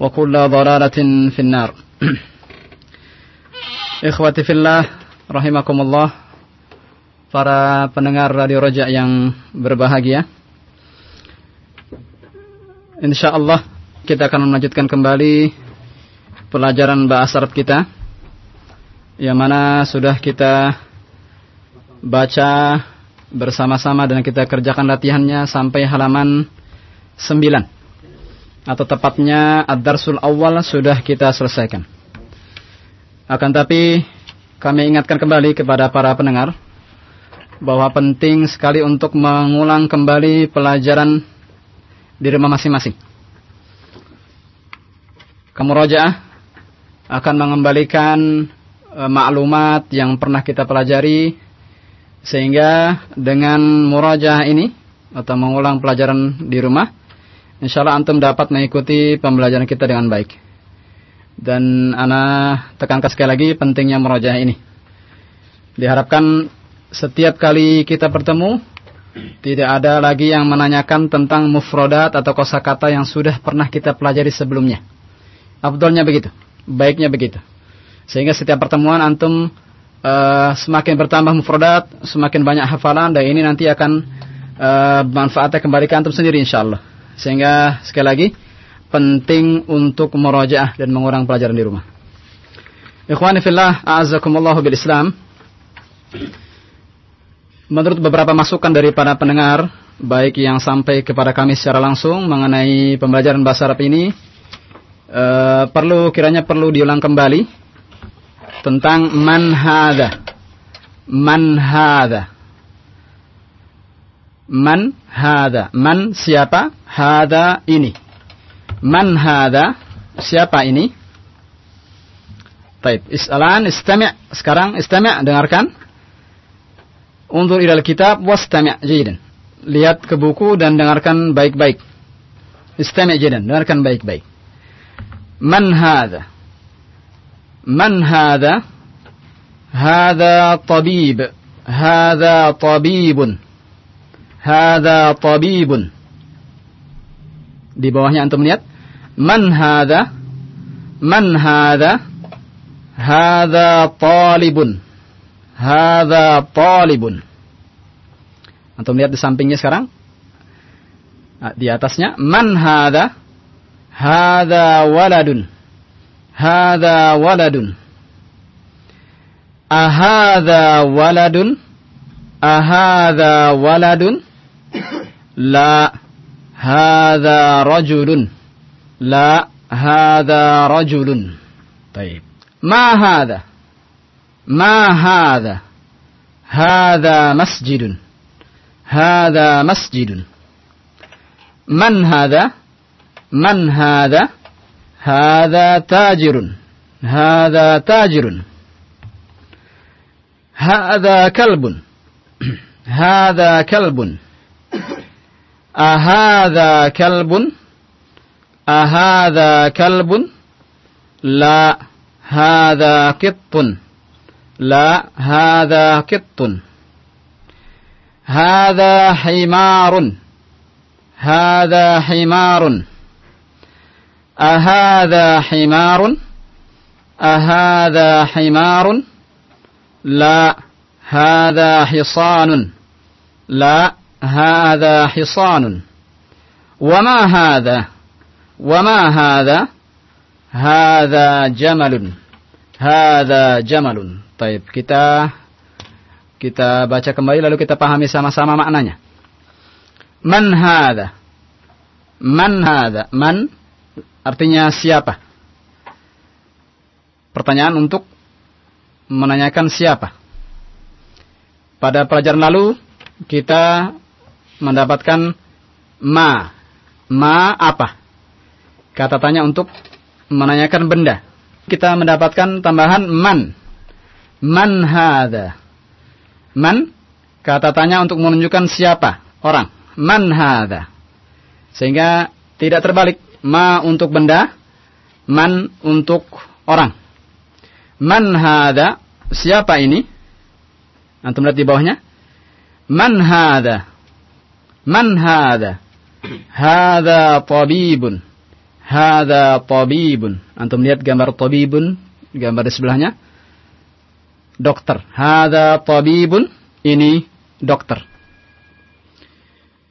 وكل ضلالة في النار Ikhwati fillah rahimakumullah para pendengar Radio Roja yang berbahagia. Insyaallah kita akan melanjutkan kembali pelajaran bahasa Arab kita yang mana sudah kita baca bersama-sama dan kita kerjakan latihannya sampai halaman 9 atau tepatnya ad-darsul awal sudah kita selesaikan. Akan tapi kami ingatkan kembali kepada para pendengar bahwa penting sekali untuk mengulang kembali pelajaran di rumah masing-masing. Kamu roja akan mengembalikan e, maklumat yang pernah kita pelajari sehingga dengan murajah ini atau mengulang pelajaran di rumah insya Allah antum dapat mengikuti pembelajaran kita dengan baik. Dan ana tekankan sekali lagi pentingnya murajah ini. Diharapkan setiap kali kita bertemu tidak ada lagi yang menanyakan tentang mufrodat atau kosakata yang sudah pernah kita pelajari sebelumnya. Abdulnya begitu, baiknya begitu. Sehingga setiap pertemuan antum uh, semakin bertambah mufrodat, semakin banyak hafalan dan ini nanti akan uh, manfaatnya kembali ke antum sendiri insyaallah. Sehingga sekali lagi penting untuk merajaah dan mengulang pelajaran di rumah. Ikhwani fillah, a'azzakumullah bil Islam. Menurut beberapa masukan dari para pendengar, baik yang sampai kepada kami secara langsung mengenai pembelajaran bahasa Arab ini, uh, perlu kiranya perlu diulang kembali tentang man hadha. Man. Man hadha. Man siapa? Hadha ini. Man hadha? Siapa ini? Baik, is'alan istami' sekarang istami' dengarkan. Undur ilal kitab wastami' jayidan. Lihat ke buku dan dengarkan baik-baik. Istami' jayidan, dengarkan baik-baik. Man hadha? Man hadha? Hadha tabib. Hadha tabibun. Hadha tabibun. Di bawahnya antum lihat. Man hadha? Man hadha? Hadha talibun. Hadha talibun. Antum lihat di sampingnya sekarang. Di atasnya. Man hadha? Hadha waladun. Hadha waladun. Ahadha waladun? Ahadha waladun? La. Hadha rajulun. La. Hadha rajulun. Baik. Ma hadha? ما هذا هذا مسجد هذا مسجد من هذا من هذا هذا تاجر هذا تاجر هذا كلب هذا كلب أهذا كلب؟ أهذا كلب؟ لا. هذا قط. لا. هذا قط. هذا حمار. هذا حمار. أهذا حمار؟ أهذا حمار؟ لا. هذا حصان. لا. هذا حصان وما هذا وما هذا هذا جمل هذا جمل طيب kita kita baca kembali lalu kita pahami sama-sama maknanya man hadha man hadha man artinya siapa pertanyaan untuk menanyakan siapa pada pelajaran lalu kita mendapatkan ma ma apa kata tanya untuk menanyakan benda kita mendapatkan tambahan man Man hada. Man kata tanya untuk menunjukkan siapa orang. Man hada. Sehingga tidak terbalik. Ma untuk benda, man untuk orang. Man hada. Siapa ini? Antum lihat di bawahnya. Man hada. Man hada. Hada tabibun. Hada tabibun. Antum lihat gambar tabibun, gambar di sebelahnya dokter. Hada tabibun, ini dokter.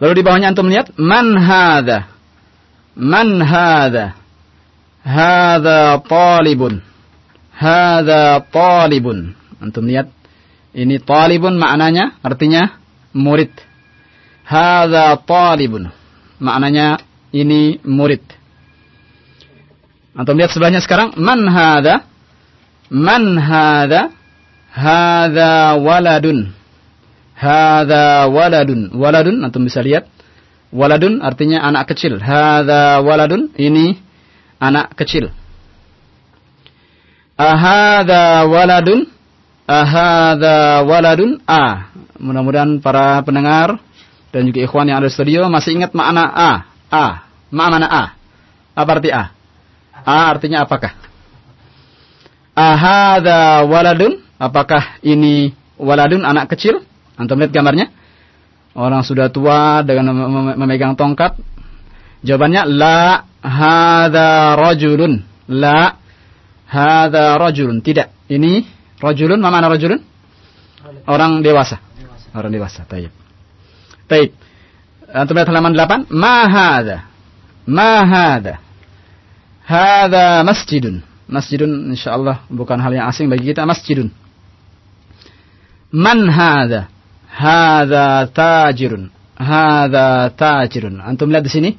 Lalu di bawahnya antum lihat man hada. Man hada. Hada talibun. Hada talibun. Antum lihat ini talibun maknanya artinya murid. Hada talibun. Maknanya ini murid. Antum lihat sebelahnya sekarang man hada. Man hada Hada waladun. Hada waladun. Waladun, antum bisa lihat. Waladun artinya anak kecil. Hada waladun, ini anak kecil. Ahada waladun. Ahada waladun. A. Mudah-mudahan para pendengar dan juga ikhwan yang ada di studio masih ingat makna A. A. Makna A. Apa arti A? A artinya apakah? Ahada waladun Apakah ini waladun anak kecil? Antum lihat gambarnya? Orang sudah tua dengan memegang tongkat. Jawabannya la hadza rajulun. La hadza rajulun. Tidak. Ini rajulun, mana rajulun? Orang dewasa. Orang dewasa. Taib. Taib. Antum lihat halaman 8. Ma hadza. Ma hadza. Hadza masjidun. Masjidun insyaallah bukan hal yang asing bagi kita masjidun. Man hadha? Hadha tajirun. Hadha tajirun. Antum lihat di sini.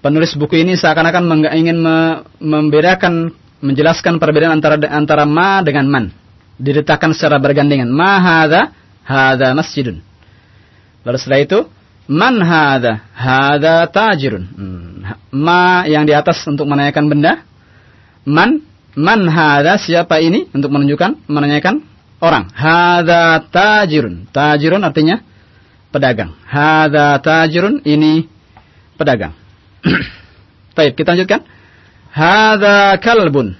Penulis buku ini seakan-akan ingin me membedakan, menjelaskan perbedaan antara antara ma dengan man. Diletakkan secara bergandengan. Ma hadha? Hadha masjidun. Lalu setelah itu, man hadha? Hadha tajirun. Hmm. Ma yang di atas untuk menanyakan benda. Man Man hadha siapa ini untuk menunjukkan menanyakan orang. Hada tajirun. Tajirun artinya pedagang. Hada tajirun ini pedagang. Baik, kita lanjutkan. Hada kalbun.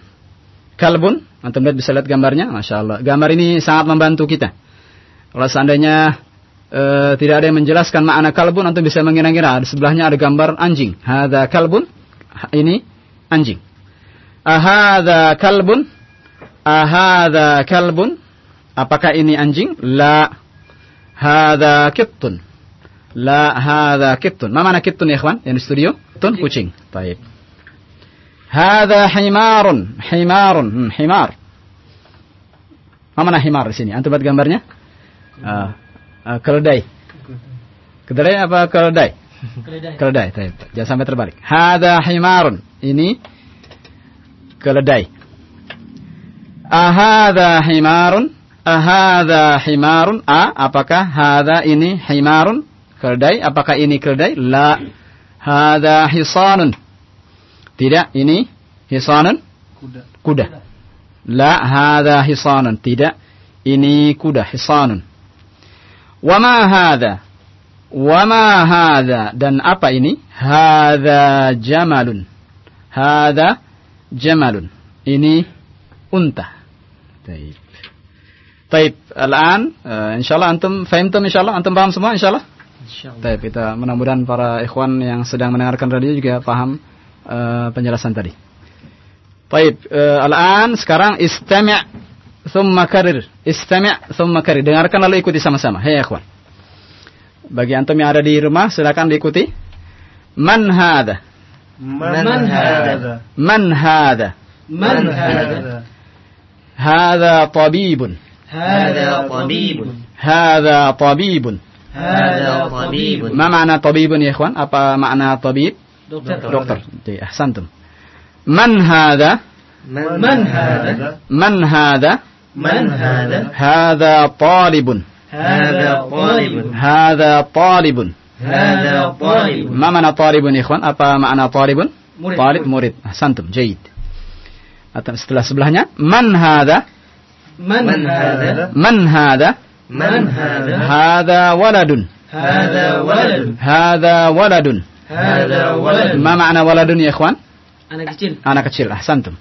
Kalbun, antum lihat bisa lihat gambarnya, masya Allah. Gambar ini sangat membantu kita. Kalau seandainya e, tidak ada yang menjelaskan makna kalbun, antum bisa mengira-ngira. Di sebelahnya ada gambar anjing. Hada kalbun, ini anjing. Ahada kalbun, ahada kalbun, Apakah ini anjing? La. Hada kittun. La hada kittun. Ma mana kittun ya ikhwan? Yang di studio? Tun kucing. Baik. Hada himarun. Himarun. Hmm, himar. Ma mana himar di sini? Antum lihat gambarnya? Uh, uh, keledai. Keledai apa keledai? Keledai. Keledai. Jangan sampai terbalik. Hada himarun. Ini keledai. Ahada himarun. Ahada himarun? A. Apakah hada ini himarun? Keledai. Apakah ini keledai? La. Hada hisanun. Tidak. Ini hisanun? Kuda. Kuda. La. Hada hisanun. Tidak. Ini kuda. Hisanun. Wama hada? Wama hada? Dan apa ini? Hada jamalun. Hada jamalun. Ini unta. Baik. Taib, al-an uh, insyaallah antum fahimtum insyaallah antum paham semua insyaallah? Insyaallah. Taib, kita mudah-mudahan para ikhwan yang sedang mendengarkan radio juga paham uh, penjelasan tadi. Taib, uh, al-an sekarang istami' thumma karir. Istami' thumma karir. Dengarkan lalu ikuti sama-sama. Hei ikhwan. Bagi antum yang ada di rumah silakan diikuti. Man hadha? Man hadha? Man hadha? Man hadha? Hadha tabibun. Hadha tabibun. Hadha tabibun. Hadha tabibun. Ma makna tabibun ya ikhwan? Apa makna tabib? Dokter. Dokter. Jadi ahsantum. Man hadha? Man hadha? Man hadha? Man hadha? Hadha talibun. Hadha talibun. Hadha talibun. Hadha talibun. Ma makna talibun ikhwan? Apa makna talibun? Murid. Talib murid. Ahsantum. Jayid. Atau setelah sebelahnya man hadha? Man hadha? Man hadha? Man? Hadha waladun. Hadha waladun. Hadha waladun. Hadha waladun. Ma makna waladun ya ikhwan? Anak kecil. Anak kecil. Ahsantum.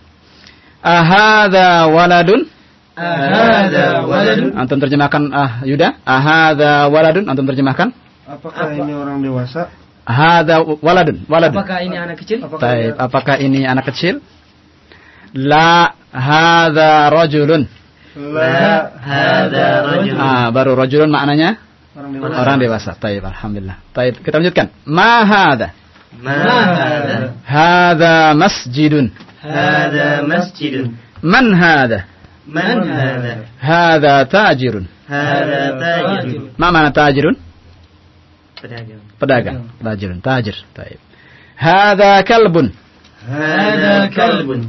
Ahadha waladun? Hadha waladun. Antum terjemahkan ah Yuda. Ahadha waladun. Antum terjemahkan. Apakah ini orang dewasa? Hadha waladun. Waladun. Apakah ini anak kecil? Taib. Apakah ini anak kecil? La hadha rajulun. La hadha rajul. Ah, baru rajulun maknanya Orang dewasa. orang dewasa. Taib, alhamdulillah. Taib, kita lanjutkan. Ma hadha? Ma hadha? Hadha masjidun. Hadha masjidun. Man hadha? Man hadha? Hadha tajirun. Hadha tajirun. Ma mana tajirun? Pedagang. Pedagang. Tajirun, tajir. Taib. Hadha kalbun. Hadha kalbun.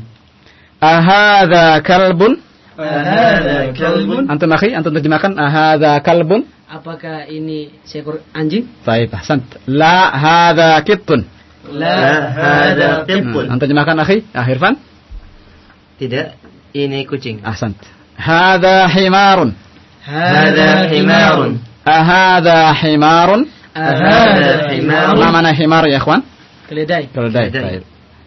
Ahadha kalbun? Hadha kalbun. Antum akhi, antum terjemahkan ahadha kalbun? Apakah ini seekor anjing? Taib, ahsant. La hadha kittun. La hadha Hmm, Antum terjemahkan akhi, ah Irfan? Tidak, ini kucing. Ahsant. Hadha himarun. Hadha himarun. Ahadha himarun? Hadha Ma himarun. mana himar ya ikhwan? Keledai. Keledai.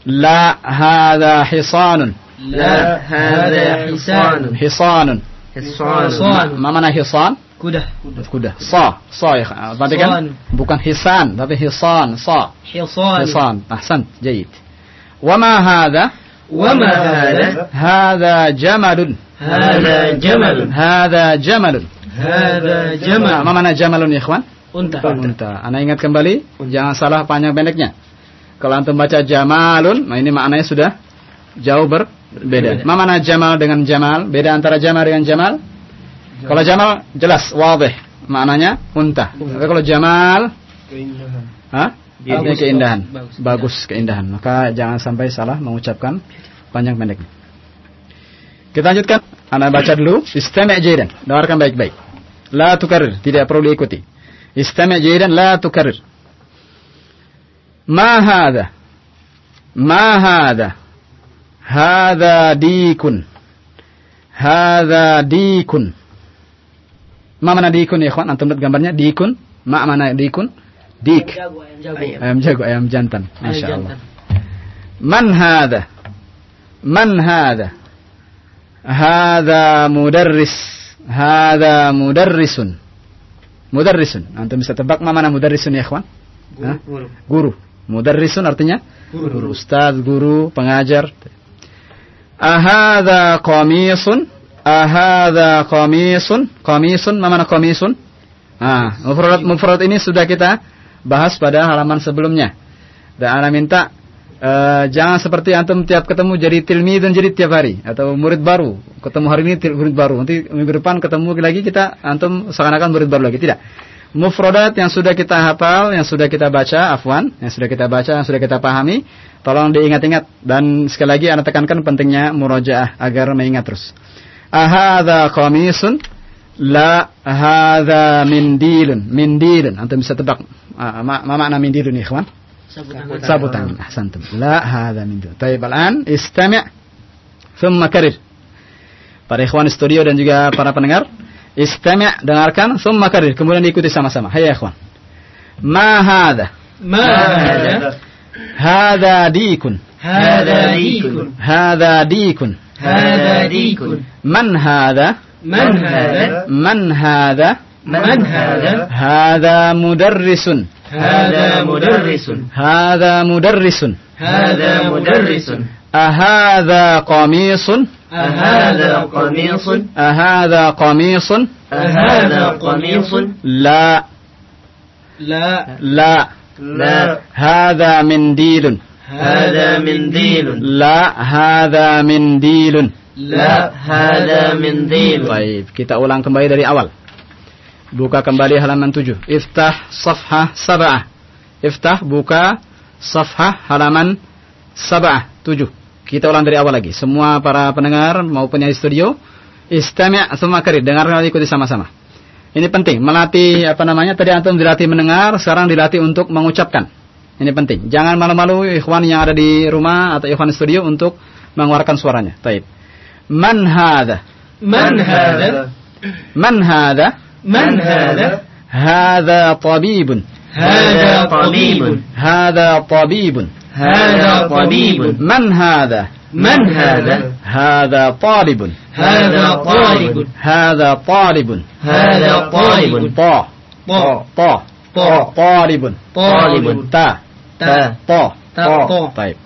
La hadha hisanun. La hadha hisanun. Hisanun. Hisan. Ma mana hisan? Kuda. Kuda. Sa. Sa ya. Ah, tadi kan bukan hisan tapi hisan. Sa. Hisan. Hisan. Ahsan. Jayid. Wa ma hadha? Wa ma hadha? Hadha jamalun. Hadha jamalun. Hadha jamalun. Hadha ah, jamal. Mama mana jamalun ya, ikhwan? Unta. Unta. Anda ingat kembali, jangan salah panjang pendeknya. Kalau antum baca jamalun, nah ini maknanya sudah jauh berbeda. Berbeda. Mana jamal dengan jamal? Beda antara jamal dengan jamal? Kalau jamal jelas, wadih. Maknanya unta. Tapi kalau jamal, Keindahan. Hah? Bagus. Keindahan. Bagus. Bagus. keindahan. Maka jangan sampai salah mengucapkan panjang pendeknya. Kita lanjutkan. Anda baca dulu. Istami' jaidan. Dengarkan baik-baik. La tukarir. Tidak perlu diikuti. Istami' jaidan. La tukarir. Ma hadha. Ma hadha. Hadha dikun. Hadha dikun. Ma mana dikun ya ikhwan? Antum lihat gambarnya dikun. Ma mana dikun? Dik. Ayam jago. Ayam jago, ayam jantan. Ayam Masya jantan. Allah. Man hadha? Man hadha? Hadha mudarris. Hadha mudarrisun. Mudarrisun. Antum bisa tebak ma mana mudarrisun ya ikhwan? Hah? Guru. Guru. Mudarrisun artinya? Guru. Ustaz, guru, pengajar. Ahadha qamisun? Ahadha qamisun? Qamisun, ma mana qamisun? Ah, mufrad mufrad ini sudah kita bahas pada halaman sebelumnya. Dan ana minta eh, jangan seperti antum tiap ketemu jadi tilmi dan jadi tiap hari atau murid baru. Ketemu hari ini murid baru, nanti minggu depan ketemu lagi kita antum seakan-akan murid baru lagi. Tidak. Mufradat yang sudah kita hafal, yang sudah kita baca, afwan, yang sudah kita baca, yang sudah kita pahami, tolong diingat-ingat dan sekali lagi anda tekankan pentingnya murojaah agar mengingat terus. Ahadha qamisun La hadha mindilun. Mindilun. Antum bisa tebak. Ma, ma makna mindilun ikhwan? Sabutan. Sabutan. Ahsantum. La hadha mindilun. Taib al-an istami' thumma karir. Para ikhwan studio dan juga para pendengar, istami' dengarkan thumma karir. Kemudian diikuti sama-sama. Hayya ikhwan. Ma hadha? Ma hadha? Hadha dikun. Hadha dikun. Hadha dikun. Hadha dikun. Man hadha? من هذا؟ من هذا؟ من هذا؟ هذا مدرس. هذا مدرس. هذا مدرس. هذا مدرس. أهذا قميص؟ أهذا قميص. أهذا قميص؟ أهذا قميص. لا. لا. لا. لا. هذا منديل. هذا منديل لا هذا منديل لا هذا منديل Baik, kita ulang kembali dari awal. Buka kembali halaman 7. Iftah safhah sab'ah. Iftah buka safhah halaman sab'ah 7. Kita ulang dari awal lagi. Semua para pendengar maupun yang di studio, istami' semua kari, dengarkan lalu ikuti sama-sama. Ini penting, melatih apa namanya? Tadi antum dilatih mendengar, sekarang dilatih untuk mengucapkan. Ini penting. Jangan malu-malu ikhwan yang ada di rumah atau ikhwan di studio untuk mengeluarkan suaranya. Taib. Man hadha? من هذا Man hadha? من هذا هذا طبيب هذا طبيب هذا طبيب هذا طبيب من هذا من هذا هذا طالب هذا طالب هذا طالب هذا طالب طا طا طا طا طالب طالب تا تا طا تا طا. طيب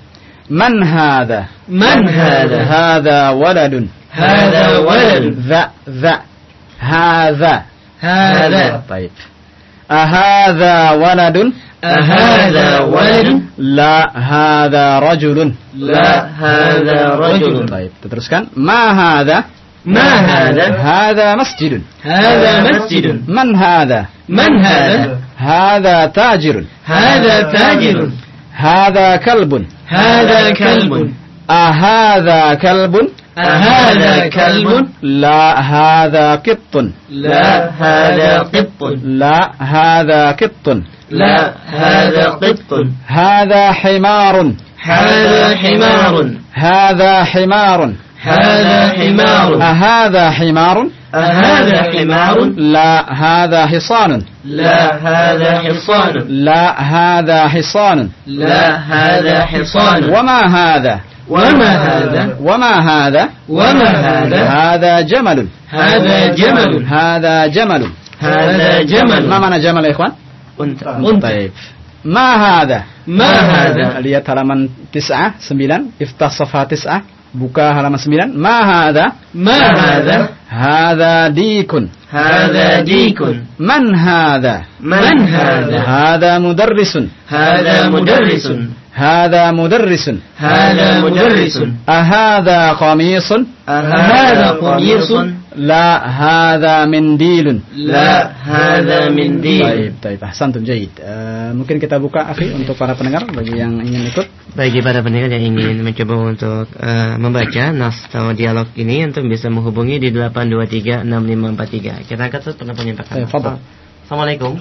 من هذا من هذا هذا ولد هذا ولد ذا ذا هذا هذا طيب أهذا ولد أهذا ولد لا هذا رجل لا هذا رجل طيب تدرسكن ما هذا ما هذا؟ هذا؟ مسجد. هذا مسجد. من هذا؟ من هذا؟ هذا تاجر. هذا تاجر. هذا كلب. هذا كلب. أهذا كلب؟ أهذا كلب. لا هذا قط. لا هذا قط. لا هذا قط. لا هذا قط. هذا حمار. هذا حمار. هذا حمار. هذا حمار. أهذا حمار؟ أهذا حمار. لا هذا حصان. لا هذا حصان. لا هذا حصان. لا هذا حصان. وما هذا؟ وما هذا؟ وما هذا؟ وما هذا؟ هذا جمل. هذا جمل. هذا جمل. هذا ما جمل معنى جمل يا إخوان؟ أنت. طيب. ما هذا؟ ما هذا؟ lihat halaman 9 9 iftah safha 9 buka halaman 9 ما هذا؟ ما هذا؟ هذا ديك. هذا ديك. من هذا؟ من هذا؟ هذا مدرس. هذا مدرس. هذا مدرس. هذا مدرس. أهذا قميص؟ أهذا قميص. لا هذا منديل لا هذا منديل Baik, baik. Ahsantum jayid. Eh, mungkin kita buka akhi untuk para pendengar bagi yang ingin ikut. Bagi para pendengar yang ingin mencoba untuk eh, membaca nas atau dialog ini, antum bisa menghubungi di 8236543. Kita angkat terus penelpon yang pertama. Eh, fadal. Assalamualaikum.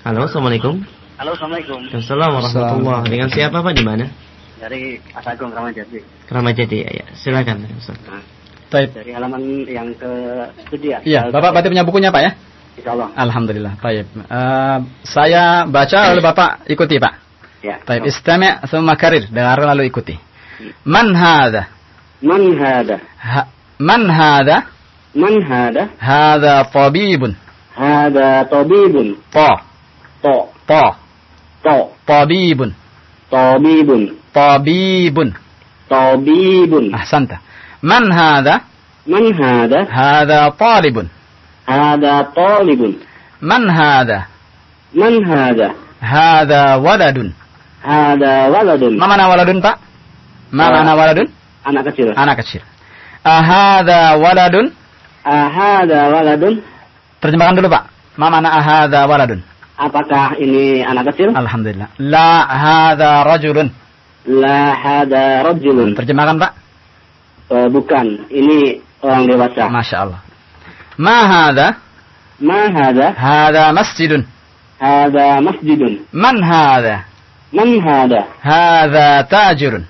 Halo, assalamualaikum. Halo, Assalamualaikum. Assalamualaikum warahmatullahi Dengan siapa Pak di mana? Dari Asagung Ramadjati. Keramajati ya, ya. Silakan. Ustaz. Baik. Dari halaman yang ke studi ya. Iya, Bapak berarti punya bukunya Pak ya? Insya Allah. Alhamdulillah. Baik. Eh, saya baca lalu Bapak ikuti Pak. Ya. Baik, istami' thumma karir. Dengar lalu ikuti. Man hadha? Man hada? Ha- man hadha? Man hada? Hadha tabibun. Hada tabibun. Ta. To. Ta. To. Tabibun. Tabibun. Tabibun. Tabibun. Ahsanta. Man hadha? Man hada? Hadha talibun. Hada talibun. Man hadha? Man hada? Hadha waladun. Hada waladun. Ma mana waladun, Pak? Ma Eh. mana waladun? Anak kecil. Anak kecil. Ahadha waladun? Ahada waladun. Terjemahkan dulu, Pak. Ma mana ahadha waladun? Apakah ini anak kecil? Alhamdulillah. La hadha rajulun. La hada rajulun. Terjemahkan, Pak. Eh, bukan. Ini orang dewasa. Masya Allah. Ma hadha? Ma hada? Hadha masjidun. Hada masjidun. Man hadha? Man hada? Hadha tajirun.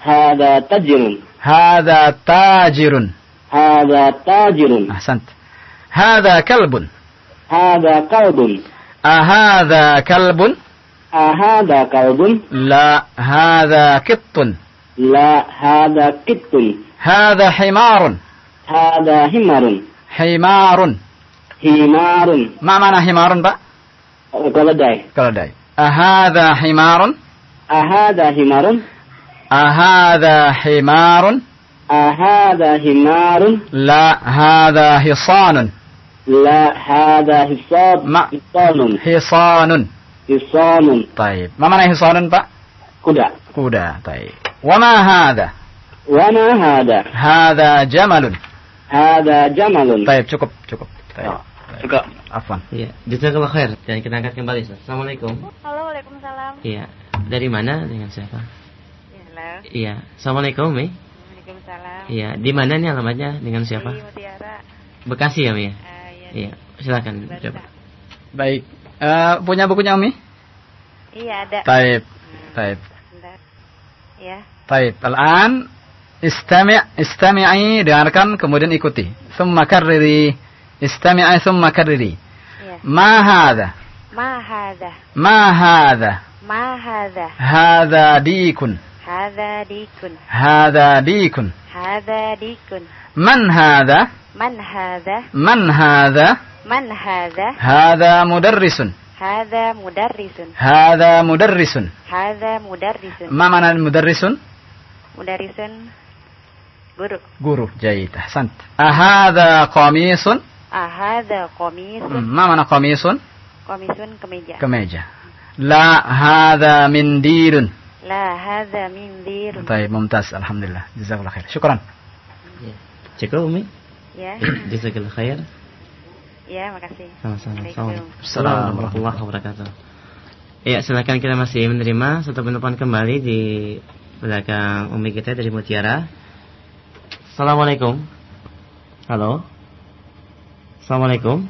Hada tajirun. Hadha tajirun. Hada tajirun. Ahsant. Hadha kalbun. Hada kalbun. Ahadha kalbun? Ahada kalbun. La hadha kittun. La hada kittun. Hadha himarun. هذا همر Himarun. همار Ma mana himarun, Pak? keledai Keledai. Ahadha himarun? أهذا همر Ahadha himarun? أهذا همار La, hadha hisanun. لا هذا حصان ما- حصان Hisanun. حصان Taib. Ma mana hisanun, Pak? kuda Kuda. Taib. Wa ma hadha? وما هذا Hadha jamalun. هذا جمل Taib, cukup, cukup. Taib. Juga. Afwan. Iya, jazakallah khair. Dan kita angkat kembali, Ustaz. Assalamualaikum. Halo, Waalaikumsalam. Iya. Dari mana dengan siapa? Ya, halo. Iya. Assalamualaikum, Mi. Waalaikumsalam. Iya. Di mana nih alamatnya dengan siapa? Di Mutiara. Bekasi ya, Mi. ya? Ah, iya. Iya. Silakan Baru coba. tak. Baik. Eh, punya bukunya Umi? Iya, ada. Taib. Taib. Bentar. Ya. Taib. Al-an istami' istami'i dengarkan kemudian ikuti. Thumma karriri. Istami'i thumma karriri. Iya. Ma hadha? Ma hadha. Ma hadha? Ma hadha. Hadha dikun. Hadha dikun. Hadha dikun. Hadha dikun. Man hadha? Man hadha. Man hadha? Man hadha. Hadha mudarrisun. Hadha mudarrisun. Hadha mudarrisun. Hadha mudarrisun. Ma mana mudarrisun? Mudarrisun. Guru. Guru. Jayid. Ahsant. Ahadha qamisun? Ah, hadha Hmm, qamisun. Ma mana qamisun? Qamisun kemeja. Kemeja. La hadha mindilun. La hadha min dirun. Baik, mumtaz. Alhamdulillah. Jazakallah khair. Syukran. Iya. Cukup, Umi? Ya. Jazakallah khair. Ya, makasih. Sama-sama. Assalamualaikum warahmatullahi wabarakatuh. Iya, silakan kita masih menerima satu penumpang kembali di belakang Umi kita dari Mutiara. Assalamualaikum. Halo. Assalamualaikum.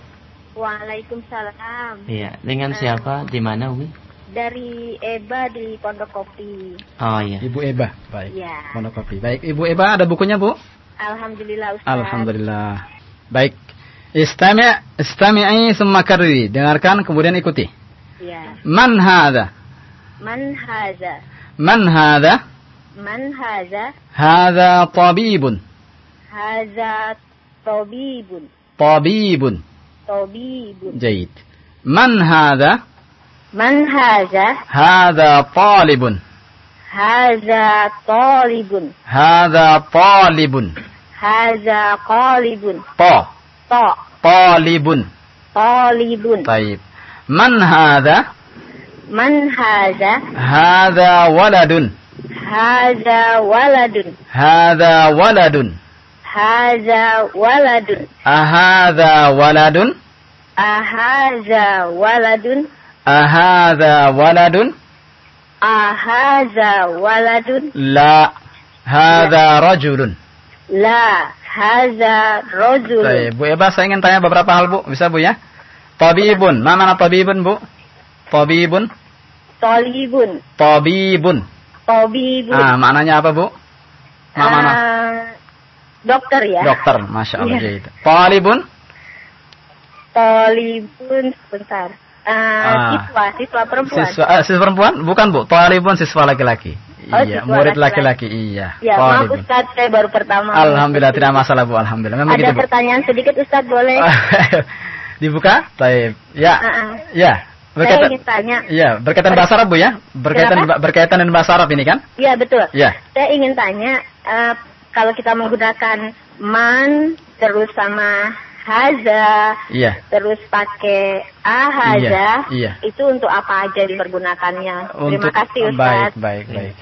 Waalaikumsalam. Iya, dengan siapa? Di mana Umi? Dari Eba di Pondok Kopi. Oh iya. Ibu Eba. Baik. Ya. Monokopi. Baik, Ibu Eba ada bukunya, Bu? Alhamdulillah Ustaz. Alhamdulillah. Baik. Istami' istami'i thumma karriri. Dengarkan kemudian ikuti. Ya. Man hadha? Man haza? Man hadha? Man haza? Hadha tabibun. Haza tabibun. Tabibun. Tabibun. Jayid. Man hadha? Man haza? Hadha talibun. Haza talibun. Hadha talibun. Haza qalibun. Ta. Ta. Talibun. Talibun. Taib. Man hadha? Man haza? Hadha waladun. Haza waladun. Hadha waladun. Haza waladun. Ahadha waladun? Ahaza waladun. Ahadha waladun? Ahaza waladun. La. Hadha rajulun. La. Haza rajulun. Baik, Bu Eba saya ingin tanya beberapa hal Bu, bisa Bu ya? Tabibun, ma mana tabibun Bu? Tabibun, Talibun. tabibun. Tabibun. Ah, maknanya apa Bu? Ma mana? Ah, dokter ya. Dokter, masya Allah Iya. jahit. Talibun, Talibun sebentar. Ah, Ah. siswa, siswa perempuan. siswa, eh, siswa perempuan? Bukan Bu, talibun siswa laki-laki. Oh, iya, siswa murid laki-laki. iya. Ya, maaf. Ustaz, saya baru pertama. Alhamdulillah tidak masalah Bu, alhamdulillah. Memang Ada gitu Bu. pertanyaan sedikit Ustaz boleh? Dibuka? Taib. Ya. Ah, ah. Ya. Saya Berkaitan ingin tanya. Iya, berkaitan bahasa Arab Bu ya? Berkaitan Kenapa? berkaitan dengan bahasa Arab ini kan? Iya betul. Ya. Saya ingin tanya, eh, kalau kita menggunakan man terus sama haza, Iya. terus pakai ahaza, Iya, iya. itu untuk apa aja dipergunakannya? Terima kasih Ustaz. Baik, baik, baik.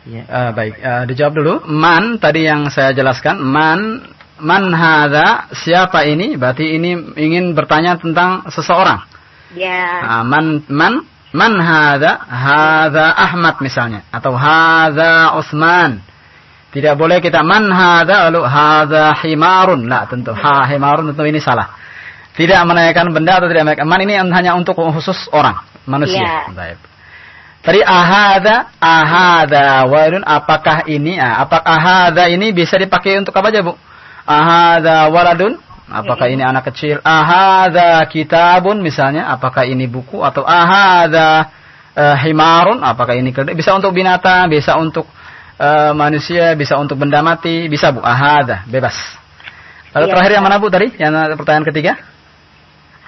Iya. Eh, baik, eh, dijawab dulu. Man tadi yang saya jelaskan, man man hadza siapa ini? Berarti ini ingin bertanya tentang seseorang. Ya. Ah, man man man hadza? Hadza Ahmad misalnya atau hadza Utsman. Tidak boleh kita man hadza lalu hadza himarun. Lah, tentu ha himarun tentu ini salah. Tidak menanyakan benda atau tidak menanyakan man ini hanya untuk khusus orang, manusia. Iya. Baik. Tadi ahada, ahada waladun, apakah ini, ah, apakah ahada ini bisa dipakai untuk apa aja bu? Ahada waladun, apakah ini anak kecil? Ahada kitabun misalnya, apakah ini buku? Atau ahada eh, himarun, apakah ini keledai? Bisa untuk binatang, bisa untuk eh, manusia, bisa untuk benda mati, bisa bu? Ahada, bebas. Lalu Iya. terakhir yang mana Bu tadi? Yang pertanyaan ketiga?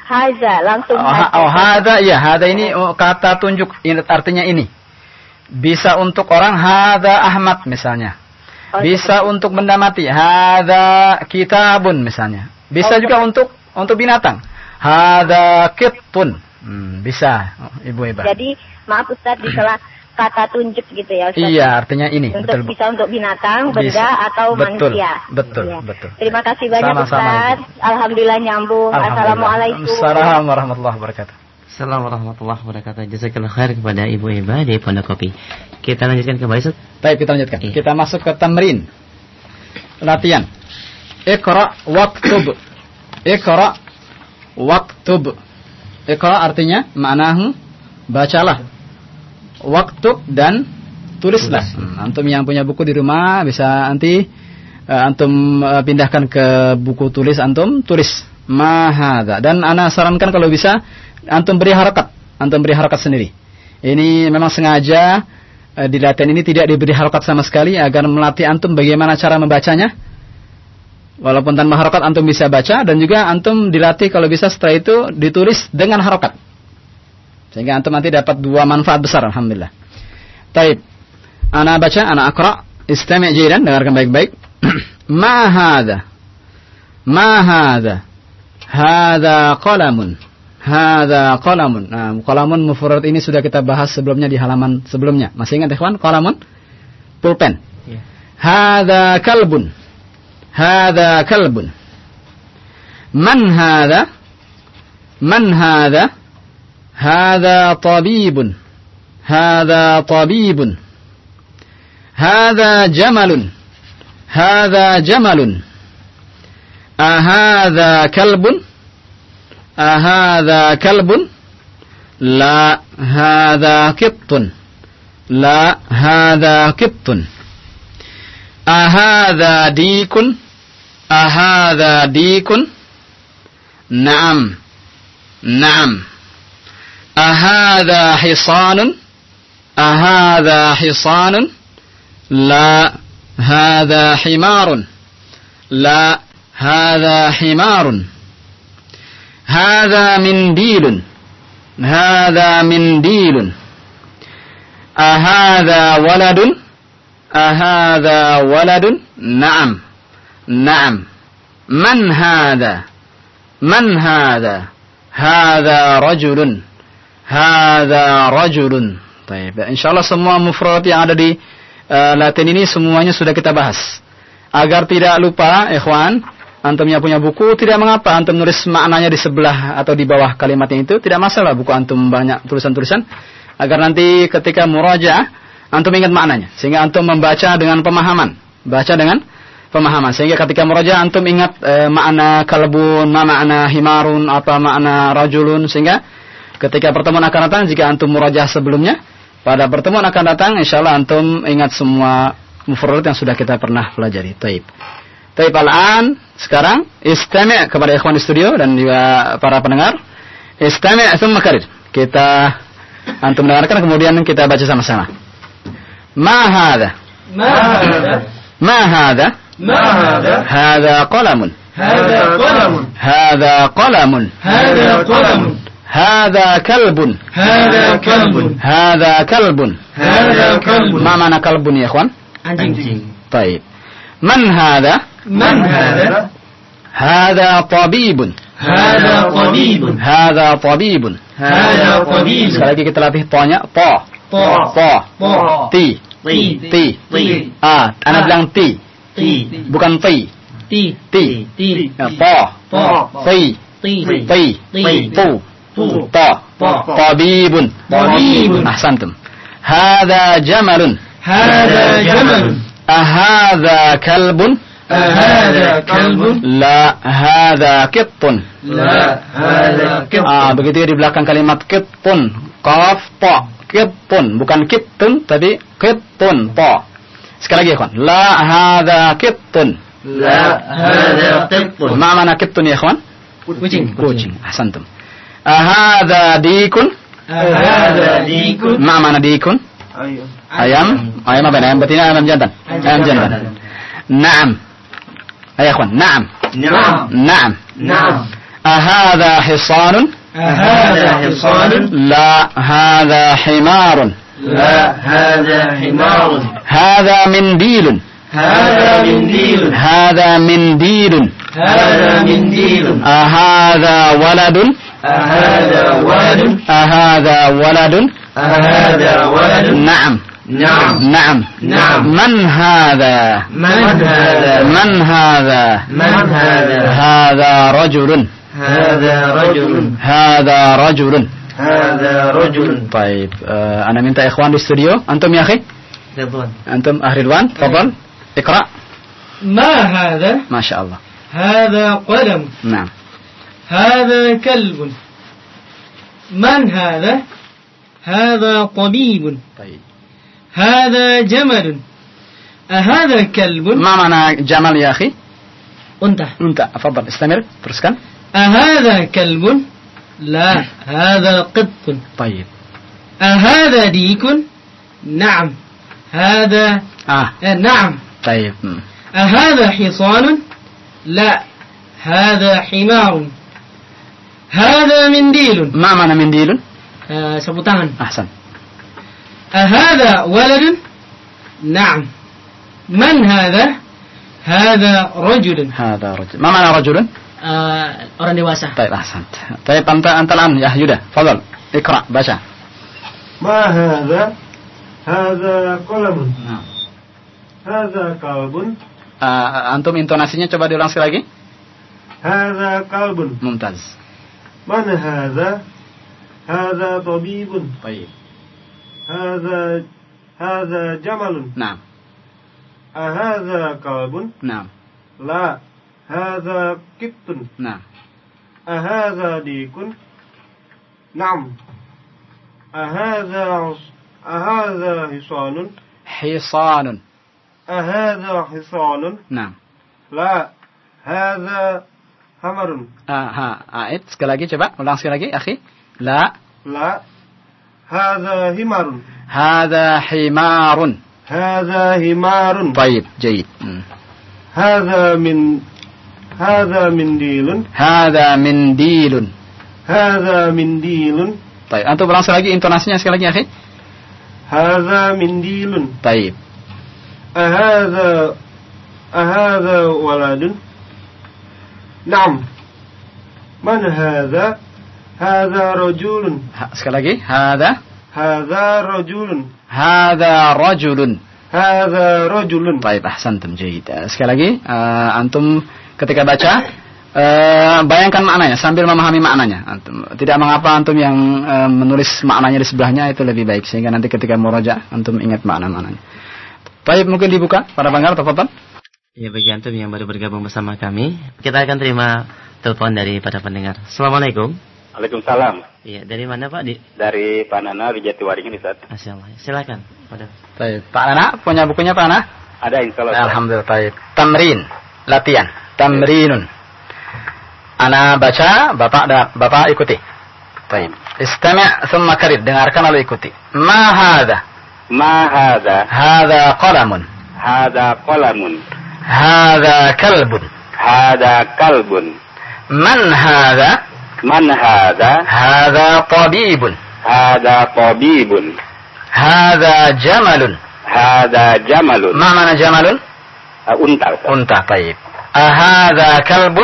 Haza, langsung Oh, ha- haza. oh hada ya, hada ini oh, kata tunjuk artinya ini. Bisa untuk orang hada Ahmad misalnya. Oh, Bisa untuk benda mati, hada kitabun misalnya. Bisa Oh, juga untuk untuk binatang. Hada kitun. Hmm, bisa, oh, Ibu Eba. Jadi maaf Ustaz disalah kata tunjuk gitu ya Ustaz. Iya, artinya ini, Untuk betul. Bisa untuk binatang, benda Bisa. atau Betul, manusia. betul, Iya. betul. Terima kasih banyak Sama-sama, Ustaz. Alhamdulillah nyambung. Assalamualaikum. Assalamualaikum warahmatullahi wabarakatuh. Assalamualaikum warahmatullahi wabarakatuh. Jazakallah khair kepada Ibu Eba di Pondok Kopi. Kita lanjutkan kembali Ustaz. Baik, kita lanjutkan. Iya. Kita masuk ke tamrin. Latihan. Iqra waktub. Iqra waktub. Iqra artinya maknahu bacalah. Waktub dan tulislah. Hmm, Antum yang punya buku di rumah bisa nanti eh, antum eh, pindahkan ke buku tulis antum tulis mahada dan ana sarankan kalau bisa antum beri harakat antum beri harakat sendiri ini memang sengaja eh, di latihan ini tidak diberi harokat sama sekali agar melatih antum bagaimana cara membacanya. Walaupun tanpa harokat antum bisa baca dan juga antum dilatih kalau bisa setelah itu ditulis dengan harokat. Sehingga antum nanti dapat dua manfaat besar alhamdulillah. Taib. Ana baca, ana akra. Istami' jiran, dengarkan baik-baik. Ma hadha. Ma hadha. Hadha qalamun. Hadha qalamun. Nah, qalamun mufrad ini sudah kita bahas sebelumnya di halaman sebelumnya. Masih ingat ikhwan? Qalamun pulpen. Iya. Hadha kalbun. Hadha kalbun. Man hadha? Man hadha? Hadha tabibun. Hadha tabibun. Hadha jamalun. Hadha jamalun. أهذا كلب أهذا كلب لا هذا قط لا هذا قط أهذا ديك أهذا ديك نعم نعم أهذا حصان؟ أهذا حصان؟ لا هذا حمار. لا هذا حمار. هذا منديل هذا منديل أهذا ولد؟ أهذا ولد؟ نعم نعم. من هذا؟ من هذا؟ هذا رجل. hadza rajulun. insya Allah semua mufrad yang ada di uh, Latin ini semuanya sudah kita bahas. Agar tidak lupa, ikhwan, antum yang punya buku tidak mengapa antum nulis maknanya di sebelah atau di bawah kalimatnya itu tidak masalah buku antum banyak tulisan-tulisan. Agar nanti ketika muraja antum ingat maknanya. Sehingga antum membaca dengan pemahaman, baca dengan pemahaman. Sehingga ketika muraja antum ingat eh, makna kalbun, makna himarun, apa makna rajulun. Sehingga ketika pertemuan akan datang jika antum murajah sebelumnya pada pertemuan akan datang insya Allah antum ingat semua mufradat yang sudah kita pernah pelajari. Taib. Taib al-an sekarang istami' kepada ikhwan di studio dan juga para pendengar. Istami' tsumma karir. Kita antum dengarkan kemudian kita baca sama-sama. Ma hadha? Ma hadha? Ma hadha? Ma hadha? Hadha qalamun. هذا قلم هذا قلم هذا قلم Hadha kalbun. هذا كلب Hadha kalbun. هذا كلب Ma mana kalbun ya ikhwan? Anjing. Taib. Man hadha? من هذا Hadha tabibun. هذا طبيب Hadha tabibun. هذا طبيب Sekali lagi kita latih to-nya. To. طاء To. طاء Ti. طي Ti. طي Ah, anak Ah. bilang ti. طي Bukan ti. طي Ti. طي Ya, to. طاء Ti. طي Ti. طي Tu. طو To. طاء Tabibun. طبيب Ahsantum. Hada jamalun. هذا جمل Ahada kalbun. أهذا كلب La hada kittun. لا هذا كلب Ah, begitu ya di belakang kalimat kittun. Qaf ta. Kittun. Bukan kittun, tapi kittun. Ta. Sekali lagi ya, kawan. La hada kittun. لا هذا قط Ma mana kittun ya, kawan? kucing Kucing. Ahsantum. أهذا ديك أهذا ديك ما معنى ديك أيوه. أيام؟ أيام أبنى أيام بتينا أيام جندا أيام جندا نعم. أي أخوان نعم. نعم. نعم. نعم. أهذا حصان؟ أهذا حصان؟ لا. هذا حمار. لا. هذا حمار. هذا منديل. هذا منديل. هذا منديل. هذا منديل. أهذا ولد. أهذا ولد؟ أهذا ولد؟ أهذا ولد؟ نعم. نعم. نعم. نعم. من هذا؟ من هذا؟ من هذا؟ من هذا؟ هذا رجل. هذا رجل. هذا رجل. هذا رجل. طيب آه أنا ikhwan di studio. أنتم يا أخي؟ Ridwan. أنتم أهل رضوان؟ تفضل. اقرأ. ما هذا؟ ما شاء الله. هذا قلم. نعم. هذا كلب. من هذا؟ هذا طبيب. طيب. هذا جمل. أهذا كلب؟ ما معنى جمل يا أخي؟ أنت. أنت. تفضل استمر. teruskan أهذا كلب؟ لا. هذا قط. طيب. أهذا ديك؟ نعم. هذا آه. آه، نعم. طيب. أهذا حصان؟ لا. هذا حمار. هذا منديل ما معنى منديل آه سبطان أحسن أهذا ولد نعم من هذا هذا رجل هذا رجل ما معنى رجل آه orang dewasa طيب أحسنت طيب أنت أنت الآن يا يودا تفضل اقرأ باشا ما هذا هذا قلم نعم هذا كلب Uh, antum intonasinya coba diulang sekali lagi. هذا كلب Mumtaz. من هذا هذا طبيب Baik. هذا هذا جمل Naam. أهذا كلب Naam. لا هذا قط Naam. أهذا ديك نعم أهذا أهذا حصان Hisanun. أهذا حصان Naam. لا هذا Hamarun. Ah, ha, ait. Sekali lagi coba, ulang sekali lagi, akhi. La. La. Hada himarun. Hada himarun. Hada himarun. Baik, jayid. Hmm. Hada min Hada mindilun. Hadza mindilun. min mindilun. Baik, antum ulang sekali lagi intonasinya sekali lagi, akhi. Hadza mindilun. Baik. Ahada ahada waladun. Naam. Man hadza? Hadza rajulun. Ha, sekali lagi, hadza. Hadza rajulun. Hadza rajulun. Hadza rajulun. Baik, ahsantum jayid. Eh, sekali lagi, uh, antum ketika baca uh, bayangkan maknanya sambil memahami maknanya. Antum tidak mengapa antum yang uh, menulis maknanya di sebelahnya itu lebih baik sehingga nanti ketika merojak antum ingat makna-maknanya. Baik, mungkin dibuka para pendengar, tepat Ya bagi antum yang baru bergabung bersama kami, kita akan terima telepon dari para pendengar. Assalamualaikum. Waalaikumsalam. Iya, dari mana Pak? Di Dari Pak Nana di Jatiwaringin Ustaz. Masya Allah. Silakan. Pada. Baik, Pak Nana punya bukunya Pak Nana? Ada insya Allah. Ustaz. Alhamdulillah, baik. Tamrin, latihan. Tamrinun. Ana baca, Bapak da, Bapak ikuti. Baik. Istami' thumma karid, dengarkan lalu ikuti. Ma hadha? Ma hadha Hadha qalamun. hadha qalamun هذا كلب hadha kalbun من هذا man hadha هذا طبيب hadha tabibun هذا جمل hadha jamalun ما معنى جمل Uh, unta Ustaz. أنثى طيب أهذا كلب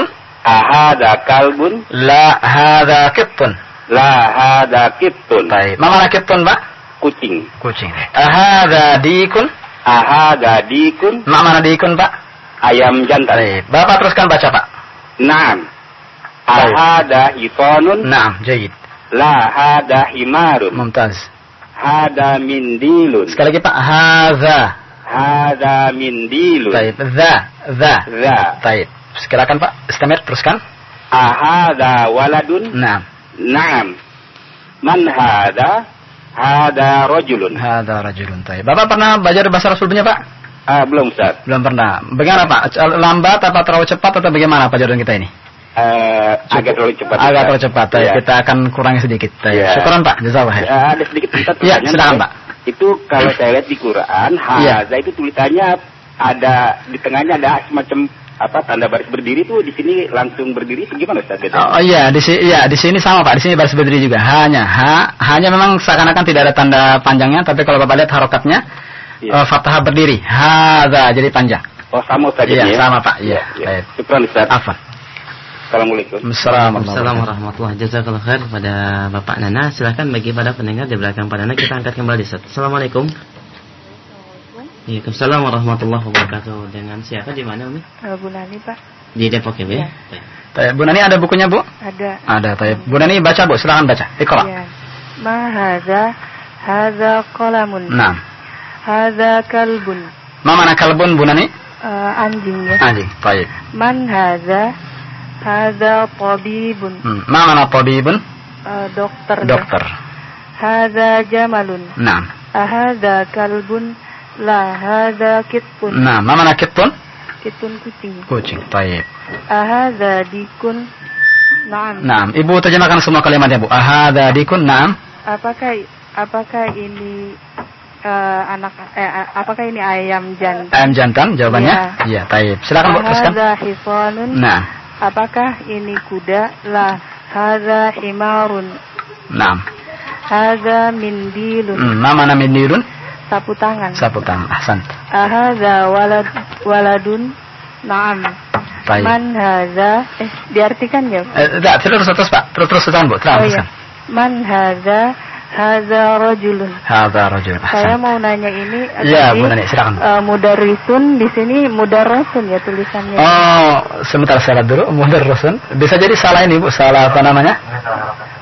ahadha kalbun لا هذا قط la hadha kittun طيب ما معنى قط بقى kucing kucing أهذا ديك ahadha dikun ما معنى ديك بقى ayam jantan. Baik. Bapak teruskan baca, Pak. Naam. Ahada itonun. Naam, jayid. La hada himarun. Mumtaz. Hada mindilun. Sekali lagi Pak, Hada. Hada mindilun. Baik, za, za. Za. Baik. Sekirakan Pak, istamir teruskan. Ahada waladun. Naam. Naam. Man hada? Hada rajulun. Hada rajulun. Baik. Bapak pernah belajar bahasa Rasul punya, Pak? Ah belum Ustaz Belum pernah. Bagaimana Pak? Lambat apa terlalu cepat atau bagaimana pelajaran kita ini? Eh, agak terlalu cepat Agak terlalu cepat. Iya. Kita akan kurangi sedikit. Baik. Iya. Syukuran Pak. Jazakallah khair. Eh, ada sedikit Ustaz Iya, silakan, Ustaz. Pak. itu kalau saya lihat di Quran Iya. haza itu tulisannya ada di tengahnya ada semacam apa tanda baris berdiri tuh di sini langsung berdiri itu gimana Ustaz? Oh, oh iya, di sini iya di sini sama Pak. Di sini baris berdiri juga. Hanya ha, hanya memang seakan-akan tidak ada tanda panjangnya, tapi kalau Bapak lihat harokatnya Iya. eh, fathah berdiri. Hadza jadi panjang. Oh sama Ustaz Iya, ini ya? sama Pak. Iya. Baik. Syukran Ustaz. Apa? Assalamualaikum. Assalamualaikum. Assalamualaikum warahmatullahi Jazakallah khair pada Bapak Nana. Silahkan bagi para pendengar di belakang Pak Nana kita angkat kembali. Ustaz. Assalamualaikum. Waalaikumsalam warahmatullahi wabarakatuh. Dengan siapa di mana Umi? Bu Nani Pak, Di Depok ya, Bu? ya? Iya. Baik. Bu Nani ada bukunya, Bu? ada. Ada, baik. Bu Nani baca, Bu. Silakan baca. Iqra. Ya. Ma hadza? Hadza qalamun. Nah. Hadza kalbun. Ma mana kalbun, Bu Nani? Eh, anjing ya. Anjing. Baik. Man hadza? Hadza tabibun. Hmm. Ma mana tabibun? Eh, dokter. ya. Dokter. Hadza jamalun. Nah. Ahadza kalbun. La hadza kitun. Nah, ma mana kitun? Kitun kucing. Kucing. Baik. Ahadza dikun. Naam. Nah, Ibu terjemahkan semua kalimatnya, Bu. Ahadza dikun. Naam. Apakah apakah ini eh, anak eh, apakah ini ayam jantan? Ayam jantan jawabannya? Iya, baik. Silakan, Bu, teruskan. Hadza. Nah. Apakah ini kuda? La. Hadza himarun. Nah. Hadza mindilun. Hmm, ma mana mindirun? Sapu tangan. Sapu tangan. Ahsan. Ahadza walad waladun. Naam. Baik. Man hadza eh diartikan ya? Eh, tidak, terus terus Pak. Terus terus terus Bu. Oh Terus. iya. Man hadza hadza rajulun. Hadza rajul. Saya mau nanya ini Iya, tadi, Bu Nani, silakan. eh, mudarrisun di sini mudarrasun ya tulisannya. Oh, sebentar saya lihat dulu. Mudah Rusun. Bisa jadi salah ini, Bu. Salah apa namanya?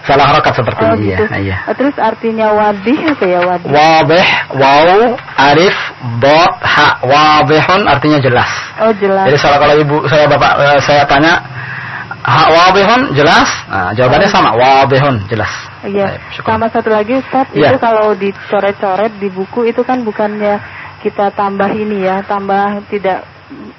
Salah harokat seperti Oh, ini. gitu. Iya. iya. Eh, Terus artinya wadih apa ya wadih? Wadih, waw, alif, dot, ha. Wadihun artinya jelas. Oh jelas. Jadi salah kalau ibu saya bapak eh, saya tanya ha wadihun jelas. Nah, jawabannya sama. Wadihun jelas. Iya. Baik. Sama satu lagi Ustaz, Iya. itu kalau dicoret-coret di buku itu kan bukannya kita tambah ini ya, tambah tidak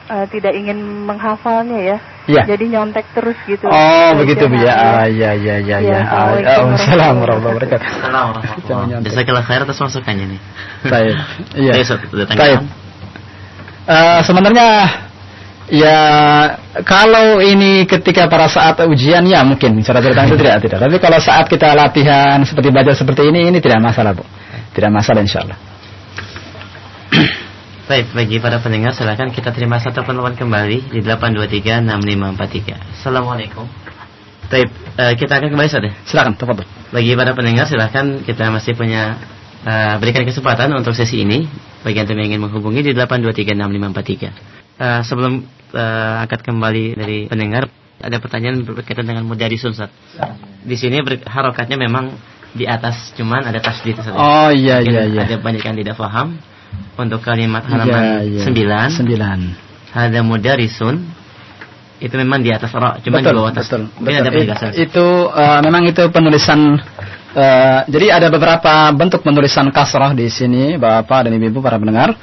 eh, tidak ingin menghafalnya ya. Iya. Jadi nyontek terus gitu. Oh, begitu Bu ya. Iya. Ah, iya iya iya Iya, iya. Ah, Assalamualaikum Assalamualaikum warahmatullahi wabarakatuh. Assalamualaikum nyontek. Jazakallah khair atas masukannya nih. Baik. Iya. Baik. Eh, sebenarnya ya kalau ini ketika pada saat ujian ya mungkin cara cerita itu tidak tidak. Tapi kalau saat kita latihan seperti belajar seperti ini ini tidak masalah bu. Tidak masalah insya Allah. Baik, bagi para pendengar silakan kita terima satu penelpon kembali di 8236543. Assalamualaikum. Baik, eh, kita akan kembali saja. Silakan, tepat Bagi para pendengar silakan kita masih punya eh, berikan kesempatan untuk sesi ini bagi yang ingin menghubungi di 8236543. Eh, sebelum eh, angkat kembali dari pendengar ada pertanyaan berkaitan dengan mudarisun Ustaz. Di sini ber- harokatnya memang di atas cuman ada tasdid Ustaz. Oh iya Mungkin iya iya. Ada banyak yang tidak paham untuk kalimat Iya, halaman iya. 9 Sembilan. Hada mudarisun itu memang di atas ra, cuma di betul, bawah tas. betul, Mungkin betul. ada penjelasan. It- Itu eh, memang itu penulisan eh, jadi ada beberapa bentuk penulisan kasrah di sini Bapak dan Ibu para pendengar.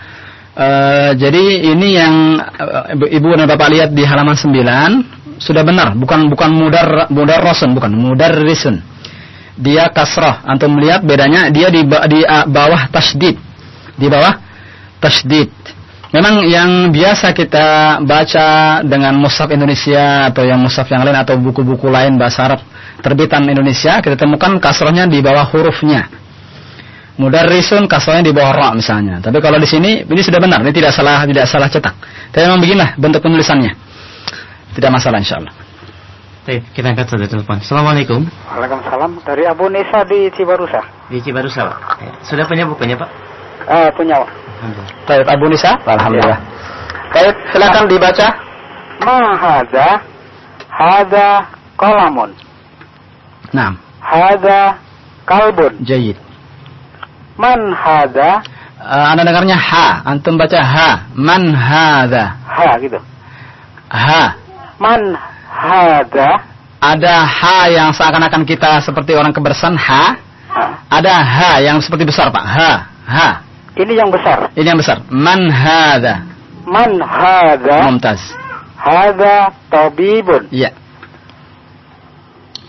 Eh, jadi ini yang eh, Ibu- dan Bapak lihat di halaman 9 sudah benar, bukan bukan mudar mudarrasun, bukan mudarrisun. Dia kasrah. Antum melihat bedanya dia di di ah, bawah tasdid. Di bawah tasdid. Memang yang biasa kita baca dengan mushaf Indonesia atau yang mushaf yang lain atau buku-buku lain bahasa Arab terbitan Indonesia kita temukan kasrohnya di bawah hurufnya. Mudarrisun kasrohnya di bawah ra misalnya. Tapi kalau di sini ini sudah benar, ini tidak salah tidak salah cetak. Tapi memang beginilah bentuk penulisannya. Tidak masalah insyaallah. Baik, kita angkat saja telepon. Assalamualaikum. Waalaikumsalam. Dari Abu Nisa di Cibarusa. Di Cibarusa, Pak. Ya. Sudah punya bukunya, Pak? Eh, punya. Pak. Baik Abu Nisa, alhamdulillah. Baik, silakan dibaca. Ma hadza? Hadza qalamun. Nah, Hadza kalbun. jayid. Man hadza? Eh, anda dengarnya ha, antum baca ha. Man hadza? Ha gitu. Ha. Man hadza? Ada ha yang seakan-akan kita seperti orang kebersan ha. Ha. Ada ha yang seperti besar pak. Ha. Ha. Ini yang besar. Ini yang besar. Man hadza. Man hadza? Mumtaz. Hadza tabibun. Iya.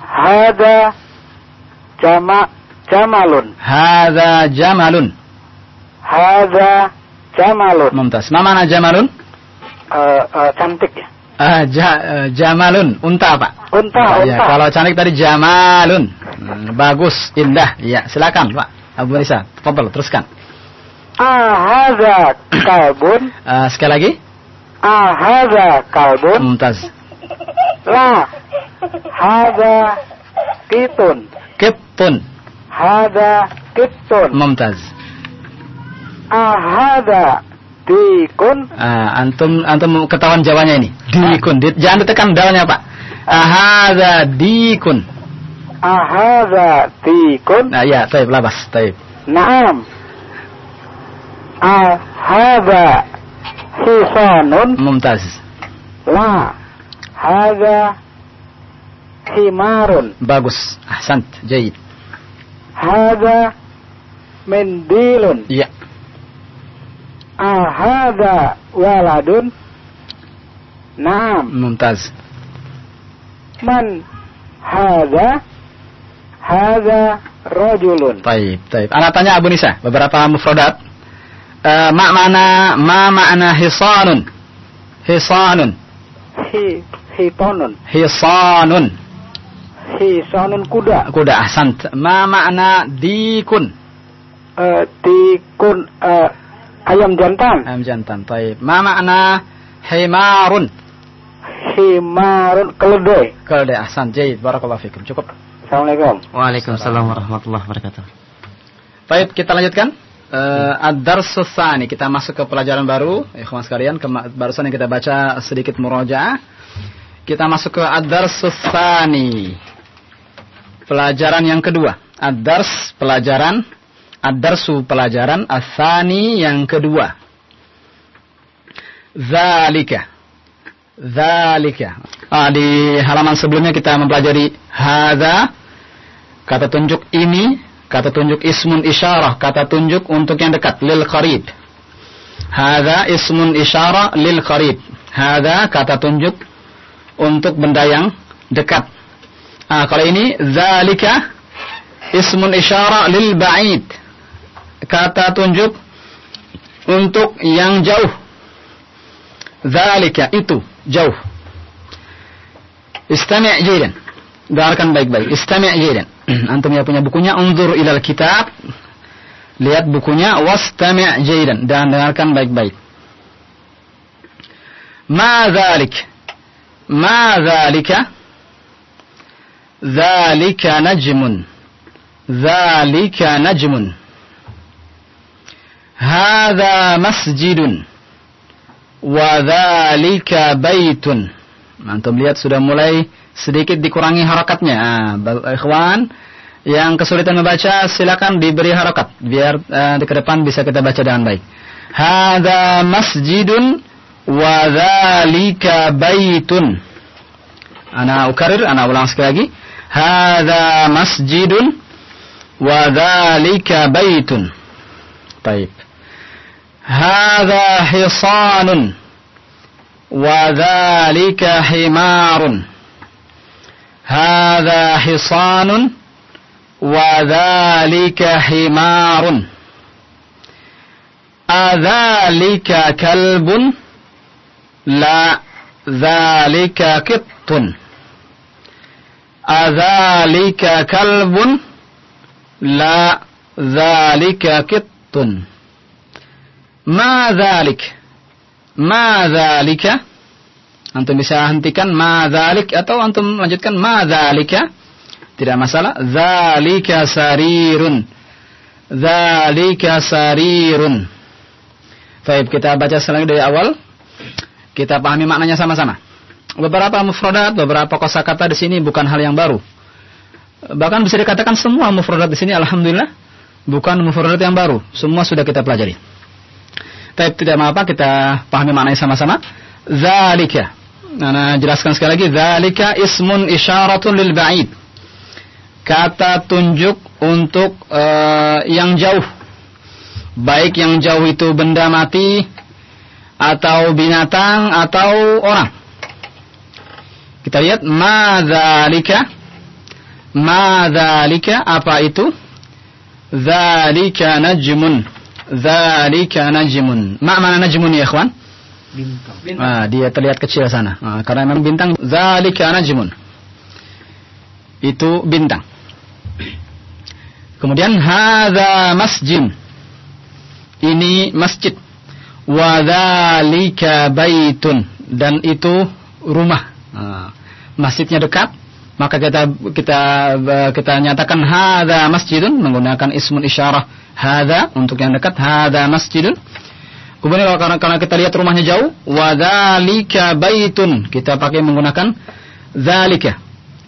Hadza jama jamalun. Hadza jamalun. Hadza jamalun. Mumtaz. Ma mana jamalun? Eh, eh, cantik ya. Ah, ja- eh, jamalun, unta Pak. Unta, Ya, unta. kalau cantik tadi jamalun. Hmm, bagus, indah. Ya, silakan Pak. Abu Nisa, fadal, teruskan. Ahadha kalbun. Ah, sekali lagi. Ahadha kalbun. Mumtaz. La. Hadha kitun. Kittun. Hadha kitun. Mumtaz. Ahadha dikun. Ah, antum antum ketahuan jawanya ini. Dikun. Di- jangan ditekan dalnya, Pak. Ahadza dikun. Ahadha dikun. Nah, ya, taib labas, taib. Naam. Ahadha hisanun. Mumtaz. La. Hadha himarun. Bagus. Ahsant. Jayid. Hadha mendilun. Ya. Ahadha waladun. Naam. Mumtaz. Man hadha? Hadha rajulun. Taib, taib. Anak tanya Abu Nisa, beberapa mufradat. Eh, ma mana ma makna hisanun? Hisanun. Hi hitonun. Hisanun. Hisanun kuda. Kuda ahsant. Ma makna dikun? Eh, tikun eh, ayam jantan. Ayam jantan. Taib. Ma makna himarun? Himarun keledai. Keledai ahsan. Jayid. Barakallahu fikum. Cukup. Assalamualaikum. Waalaikumsalam warahmatullahi wabarakatuh. Baik, kita lanjutkan. Uh, Ad-Darsus Tsani. Kita masuk ke pelajaran baru. Ikhwan sekalian, barusan yang kita baca sedikit murojaah. Kita masuk ke Tsani. Pelajaran yang kedua. Ad-Dars pelajaran Ad-Darsu pelajaran As-Tsani yang kedua. Zalika. Zalika. Ah, di halaman sebelumnya kita mempelajari hadza kata tunjuk ini, kata tunjuk ismun isyarah, kata tunjuk untuk yang dekat lil qarib. Hadza ismun isyarah lil qarib. Hadza kata tunjuk untuk benda yang dekat. Ah, kalau ini zalika ismun isyarah lil ba'id. Kata tunjuk untuk yang jauh. Zalika itu jauh. Istami' jidan. Dengarkan baik-baik. Istami' jidan. Antum yang punya bukunya unzur ilal kitab. Lihat bukunya wastami' jidan dan dengarkan baik-baik. Ma dzalik? Ma dzalika? Dzalika najmun. Dzalika najmun. Hadza masjidun. Wadhalika baitun. Antum lihat sudah mulai sedikit dikurangi harakatnya. Ah, bal- ikhwan yang kesulitan membaca silakan diberi harakat biar uh, ke depan bisa kita baca dengan baik. Hadza masjidun wadhalika baitun. Ana ukarir, ana ulang sekali lagi. Hadza masjidun wadhalika baitun. Baik. هذا حصان وذلك حمار هذا حصان وذلك حمار أذلك كلب لا ذلك قط Azalika kalbun la Zalika kittun Ma zalik Ma zalika Antum bisa hentikan ma zalik atau antum lanjutkan ma zalika Tidak masalah. Zalika sarirun. zalika sarirun. Baik, kita baca selanjutnya dari awal. Kita pahami maknanya sama-sama. Beberapa mufradat, beberapa kosakata di sini bukan hal yang baru. Bahkan bisa dikatakan semua mufradat di sini alhamdulillah bukan mufradat yang baru. Semua sudah kita pelajari. Tapi tidak apa-apa kita pahami maknanya sama-sama. Zalika. Nah, jelaskan sekali lagi. Zalika ismun isyaratun lil ba'id. Kata tunjuk untuk uh, yang jauh. Baik yang jauh itu benda mati atau binatang atau orang. Kita lihat ma zalika. Ma zalika apa itu? Zalika najmun. Zalika najmun. Ma mana najmun ya ikhwan? Bintang. Ah, dia terlihat kecil sana. Ah, karena memang bintang zalika najmun. Itu bintang. Kemudian hadza masjid. Ini masjid. Wa dzalika baitun dan itu rumah. Ah, masjidnya dekat, maka kita kita kita nyatakan hadza masjidun menggunakan ismun isyarah hadza untuk yang dekat hadza masjidun. Kemudian kalau karena, kita lihat rumahnya jauh, wa dzalika baitun. Kita pakai menggunakan dzalika.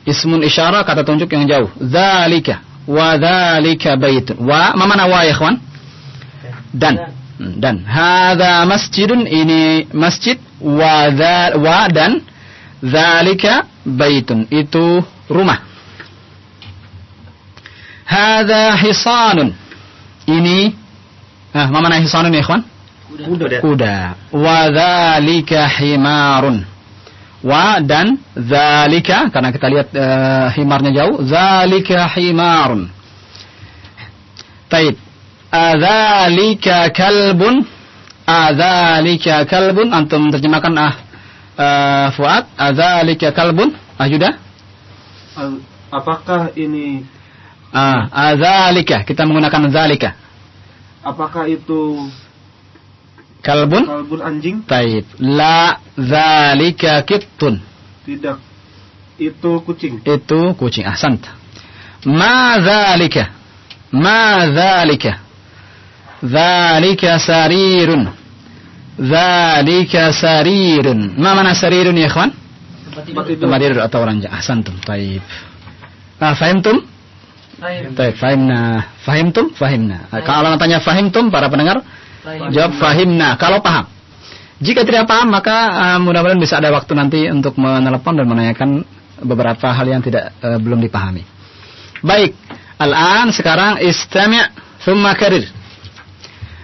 Ismun isyarah kata tunjuk yang jauh. Dzalika wa dzalika baitun. Wa ma mana wa ya ikhwan? Dan dan hadza masjidun ini masjid wa wa dan dzalika baitun itu rumah. Hadza hisanun. Ini ah ma mana hisanun ya ikhwan? Kuda. kuda wa dzalika himarun wa dan dzalika karena kita lihat eh, himarnya jauh dzalika himarun Taib adzalika kalbun adzalika kalbun antum terjemahkan ah eh, Fuad adzalika kalbun? Ah Yuda Al- Apakah ini ah adzalika kita menggunakan zalika apakah itu kalbun? kalbun anjing? Taib la zalika kittun Tidak. Itu kucing. itu kucing. Ahsant ma zalika. Ma zalika. Zalika sarirun zalika sarirun ma mana sarirun ya ikhwan? Tempat tidur. tempat tidur atau ranjang ahsantum. Taib. Ah fahimtum? Taib. Fahimna. Fahimtum? Fahimna. Ah, kalau orang tanya fahimtum para pendengar jawab fahimna. Kalau paham. Jika tidak paham maka uh, mudah-mudahan bisa ada waktu nanti untuk menelepon dan menanyakan beberapa hal yang tidak uh, belum dipahami. Baik, al-an sekarang istami' thumma karir.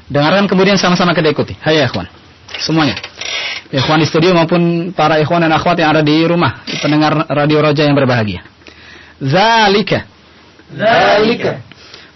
Dengarkan kemudian sama-sama kita ikuti. Hai ya ikhwan semuanya. Ikhwan di studio maupun para ikhwan dan akhwat yang ada di rumah, pendengar Radio Roja yang berbahagia. Zalika. Zalika.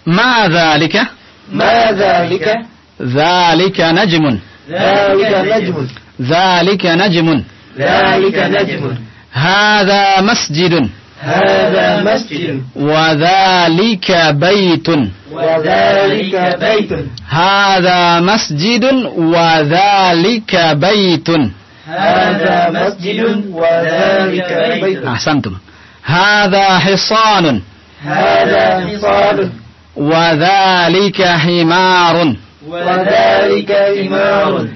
Ma zalika? Ma zalika? Zalika najmun. Zalika najmun. Zalika najmun. Zalika najmun. Hada masjidun. هذا مسجد. وذلك بيت. وذلك بيت. هذا مسجد وذلك بيت. هذا مسجد وذلك بيت. أحسنتم. هذا حصان. هذا حصان. وذلك حمار. وذلك حمار.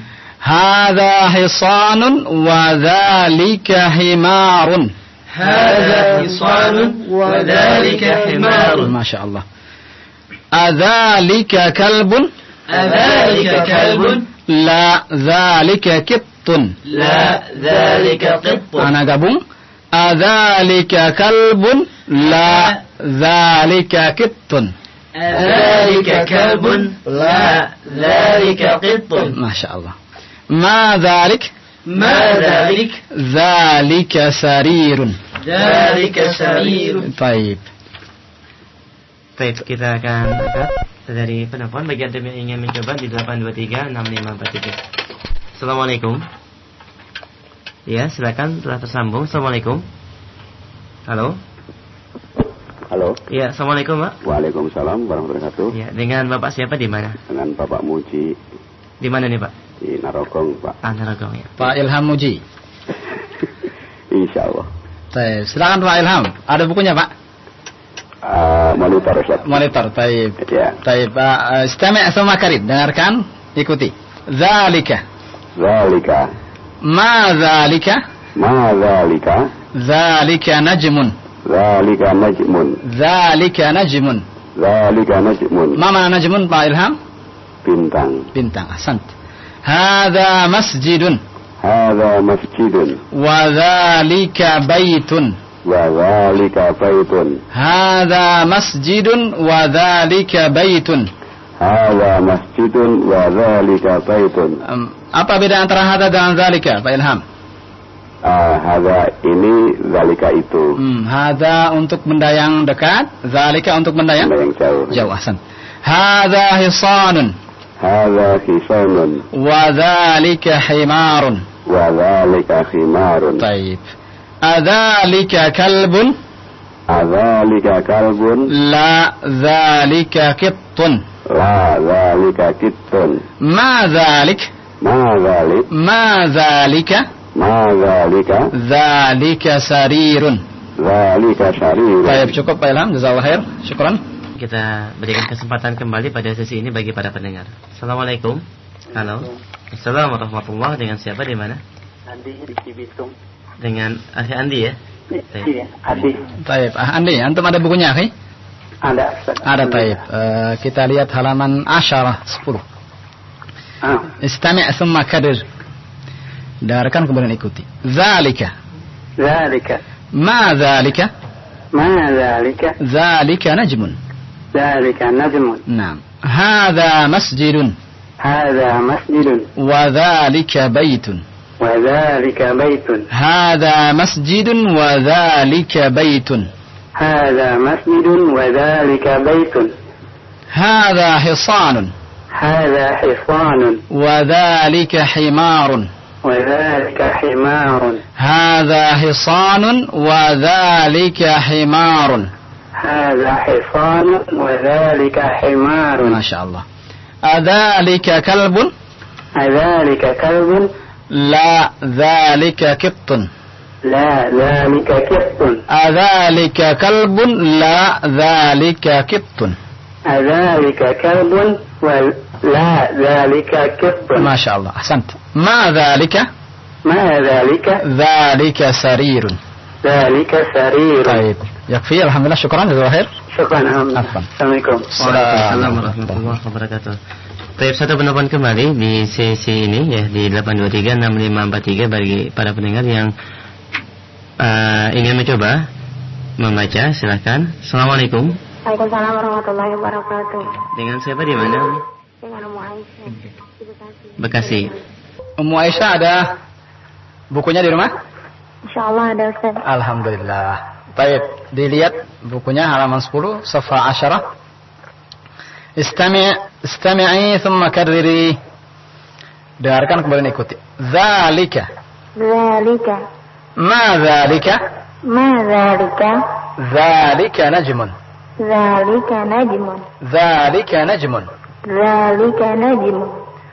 هذا حصان وذلك حمار. هذا حصان وذلك حمار. ما شاء الله. أذلك كلب؟ أذلك كلب. لا ذلك قط لا ذلك قط. أنا gabung أذلك كلب؟ لا ذلك قط ذلك كلب. لا ذلك قط. ما شاء الله. ما ذلك؟ ما ذلك ذلك سرير ذلك سرير طيب Baik, kita akan angkat dari penelpon bagi anda yang ingin mencoba di 823 6543. Assalamualaikum. Ya, silakan telah tersambung. Assalamualaikum. Halo. Halo. Ya, assalamualaikum, Pak. Waalaikumsalam warahmatullahi wabarakatuh. Ya, dengan Bapak siapa di mana? Dengan Bapak Muji Di mana nih, Pak? Di Narogong, Pak. Ah, Narogong ya. Pak Ilham Muji Insya Allah. Taib silakan Pak Ilham ada bukunya Pak Uh, monitor Ustaz. monitor Taib Ya. Taib uh, istami' sama karib dengarkan ikuti Zalika Zalika. Ma zalika Ma zalika. Zalika najmun Zalika najmun. Zalika najmun Zalika najmun. Ma mana najmun Pak Ilham Bintang. bintang ahsant Hadza masjidun Hadza masjidun. wa dzalika baitun Wa zalika baitun. Hadza masjidun wa dzalika baitun Hadza masjidun wa zalika baitun. Apa beda antara hadza dengan zalika Pak Ilham Ah, hadza ini zalika itu. Hmm, hadza untuk benda yang dekat, zalika untuk benda yang Benda yang jauh. jauh. Ahsan. Hadza hisanun. هذا حصان وذلك حمار. وذلك حمار طيب. أذلك كلب؟ أذلك كلب. لا ذلك قط لا ذلك كت ما ذلك؟ ما ذلك؟ ما ذلك؟ ما ذلك؟ ذلك سرير. ذلك شرير Baik, cukup Pak Ilham. Jazakallah khair. Syukran. Kita berikan kesempatan kembali pada sesi ini bagi para pendengar. Assalamualaikum. Halo. Assalamualaikum warahmatullahi Dengan siapa di mana? Andi di Cibitung. Dengan Akhi Andi ya? Iya, Adi. Taib. Ah, Andi, antum ada bukunya, akhi? Ada. Ustaz. Ada, taib. Eh, kita lihat halaman asyarah 10. Ah, Istami' thumma karir. Dengarkan kemudian ikuti. Zalika. Zalika. Ma zalika? Ma zalika. Zalika najmun. Zalika najmun. Naam. Hadha masjidun. هذا مسجد وذلك بيت. وذلك بيت هذا مسجد وذلك بيت. هذا مسجد وذلك بيت هذا حصان هذا حصان وذلك حمار. وذلك حمار هذا حصان وذلك حمار. هذا حصان وذلك حمار ما شاء الله. أذلك كلب؟ أذلك كلب لا ذلك قط. لا ذلك كف أذلك كلب؟ لا ذلك قط. أذلك كلب ولا ذلك كف ما شاء الله أحسنت. ما ذلك؟ ما ذلك ذلك سرير. ذلك سرير طيب يكفي الحمد لله شكرا جزاك خير. شكرا أحمد. عفوا. Assalamualaikum Waalaikumsalam warahmatullahi wabarakatuh. Baik, satu penelpon kembali di sesi ini ya di 8236543 bagi para pendengar yang eh, ingin mencoba membaca silahkan. Assalamualaikum. Waalaikumsalam warahmatullahi wabarakatuh. Dengan siapa di mana? Dengan Umu Aisyah. di Bekasi. Bekasi. Ummu Aisyah ada bukunya di rumah? Insya Allah ada Ustaz. Alhamdulillah. Baik, dilihat bukunya halaman 10, safa 10. Istami' istami'i thumma karriri. Dengarkan kemudian ikuti. Zalika. Zalika. Ma zalika? Ma zalika? Zalika najmun. Zalika najmun. Zalika najmun. Zalika najmun.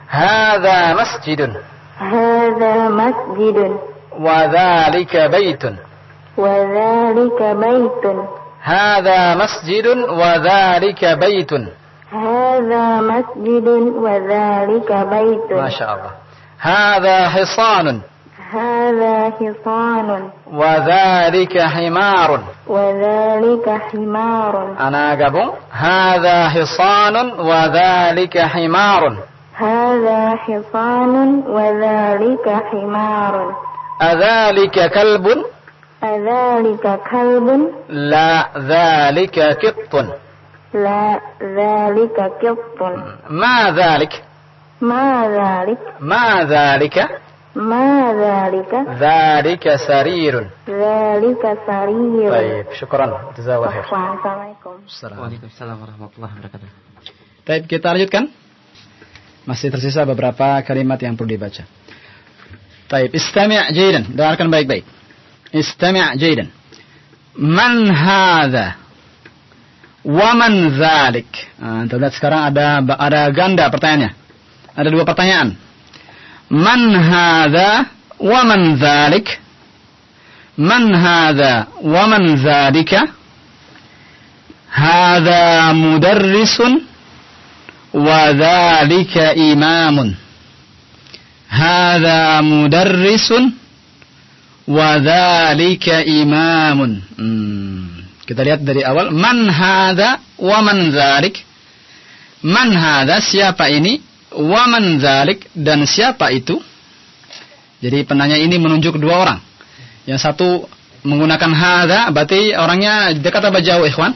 Hadza masjidun. Hadza masjidun. Wa zalika baitun. وذلك بيت. هذا مسجد وذلك بيت هذا مسجد وذلك بيت. ما شاء الله هذا حصان هذا حصان وذلك حمار وذلك حمار. أنا قبل هذا حصان وذلك حمار هذا حصان وذلك حمار. أذلك كلب أذلك كلب لا ذلك قط لا ذلك قط ما ذلك ما ذلك ما ذلك ما ذلك ذلك سرير ذلك سرير طيب شكرا جزاه الله خير Assalamualaikum Waalaikumsalam warahmatullahi wabarakatuh. Baik, kita lanjutkan. Masih tersisa beberapa kalimat yang perlu dibaca. Baik, istami' jaydan. Dengarkan baik-baik. Istami' jaydan. Man hadha? Wa man dhalik? Nah, kita lihat sekarang ada ada ganda pertanyaannya. Ada dua pertanyaan. Man hadha wa man dhalik? Man hadha wa man dhalika? هذا مدرس وذلك إمام هذا مدرس Wadhalika imamun. Hmm. Kita lihat dari awal. Man hadha wa man dhalik. Man hadha siapa ini? Wa man dhalik dan siapa itu? Jadi penanya ini menunjuk dua orang. Yang satu menggunakan hadha berarti orangnya dekat atau jauh ikhwan?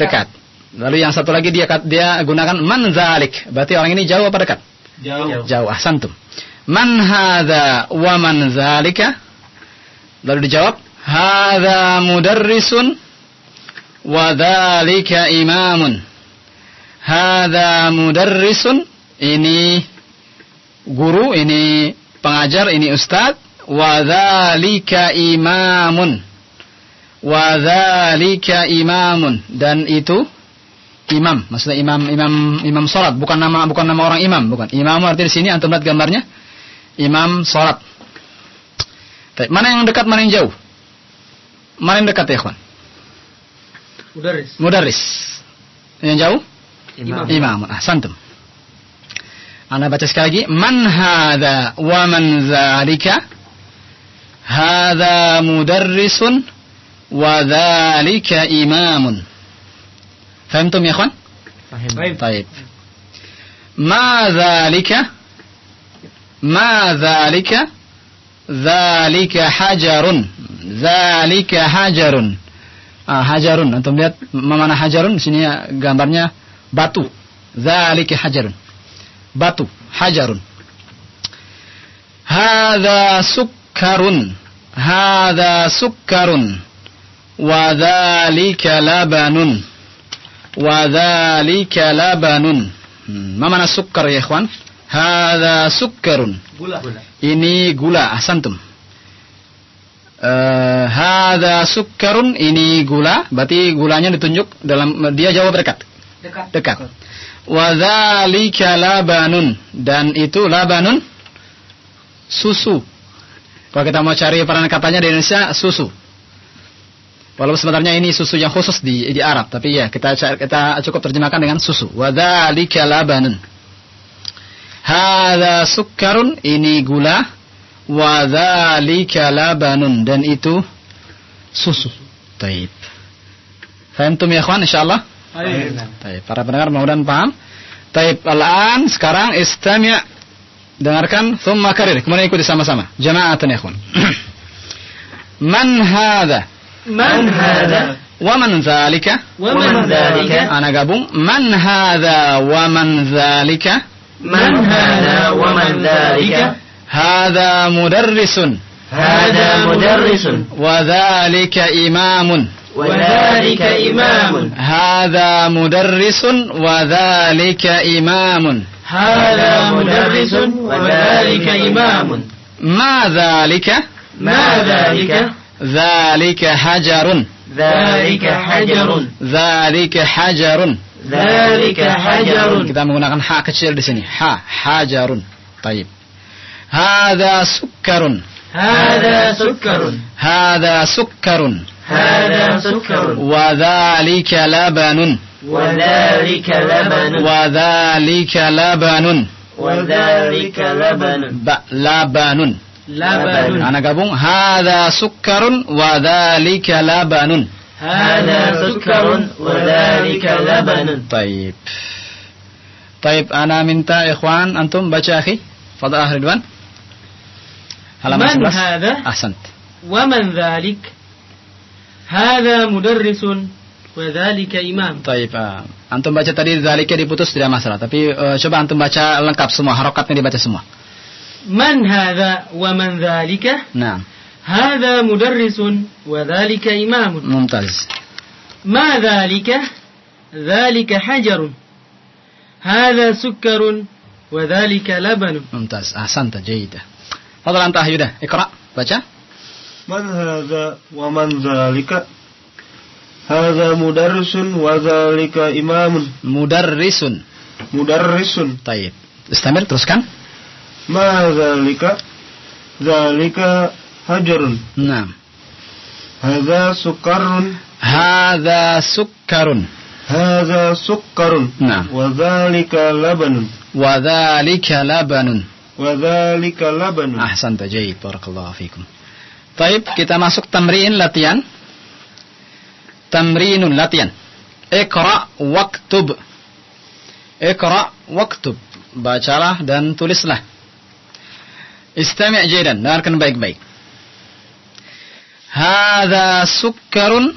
Dekat. Lalu yang satu lagi dia dia gunakan man dhalik. Berarti orang ini jauh apa dekat? Jauh. Jauh. Ahsantum. Man hadha wa man ya? Lalu dijawab hadha mudarrisun wa dzalika imamun hadha mudarrisun ini guru, ini pengajar, ini ustadz. Wadzalika imamun. Wadzalika imamun dan itu imam, maksudnya imam imam imam salat, bukan nama bukan nama orang imam, bukan. Imam artinya di sini antum lihat gambarnya imam salat. Tapi mana yang dekat, mana yang jauh? Mana yang dekat ya, kawan? Mudaris. Mudaris. Yang jauh? Imam. Imam. Ah, santum. Anda baca sekali lagi. Man hadha wa man zalika. Hadha mudarrisun wa zalika imamun. Fahimtum ya, kawan? Fahim. Baik. Ma zalika, Ma zalika. Zalika hajarun. Zalika hajarun. Ah, hajarun. Antum lihat mana hajarun? Di sini ya, gambarnya batu. Zalika hajarun. Batu, hajarun. Hada sukkarun. Hada sukkarun. Wa labanun. Wa labanun. Hmm. Mana sukkar ya ikhwan? Hadza sukkarun. Gula. ini gula ahsantum Eh, hadza sukkarun ini gula. Berarti gulanya ditunjuk dalam dia jawab dekat. Dekat. dekat. Wa dzalika labanun. Dan itu labanun susu. Kalau kita mau cari peranan katanya di Indonesia susu. Walaupun sebenarnya ini susu yang khusus di di Arab tapi ya kita kita cukup terjemahkan dengan susu. Wa dzalika labanun hadza sukkarun ini gula wa dzalika labanun dan itu susu taib Fahimtum ya ikhwan insyaallah Taib para pendengar mudah-mudahan paham Taib al-an sekarang istami' dengarkan thumma karir kemudian ikuti sama-sama jama'atan ya ikhwan man hadha من هذا wa man dzalika ومن ذلك ana gabung man hadha wa man dzalika من هذا ومن ذلك؟ hadha mudarrisun هذا مدرس. dzalika imamun وذلك إمام. هذا مدرس. وذلك إمام. هذا مدرس. وذلك إمام. ما ذلك؟ ما ذلك؟ ذلك حجر. ذلك حجر. ذلك حجر. ذلك حجر. kita menggunakan ha kecil di sini ha hajarun طيب. هذا سكر. هذا سكر. هذا سكر. هذا سكر. وذلك لبن. وذلك لبن. وذلك لبن. وذلك لبن. لبن. لبن. أنا gabung هذا سكر. وذلك لبن. هذا سكر وذلك لبن Taib. Taib ana minta ikhwan antum baca akhi. Fadal akhi Ridwan. Halaman من 11. هذا Ahsant. ومن ذلك هذا مدرس وذلك إمام Taib. ah. antum baca tadi dzalika diputus tidak masalah, tapi eh, coba antum baca lengkap semua, harokatnya dibaca semua. من هذا ومن ذلك Nah, هذا مدرس وذلك إمام mumtaz. ما ذلك ذلك حجر هذا سكر وذلك لبن Mumtaz. Ahsanta jayidah. Fadal anta Yuda, Iqra, baca. Man hadza wa man zalika Hadza mudarrisun wa zalika imamun Mudarrisun. mudarrisun Taib. Istamir teruskan. Ma zalika Zalika hajarun Nah. Hadza sukarun Hadza sukkarun. Hadza sukkarun Nah. Wa zalika labanun Wa dzalika labanun. Wa zalika labanun Ahsanta jayyid barakallahu fikum. Taib, kita masuk tamrin latihan. Tamrinun latihan. Iqra waktub. Iqra waktub. Bacalah dan tulislah. Istami' jaydan, dengarkan baik-baik. Hadza sukkarun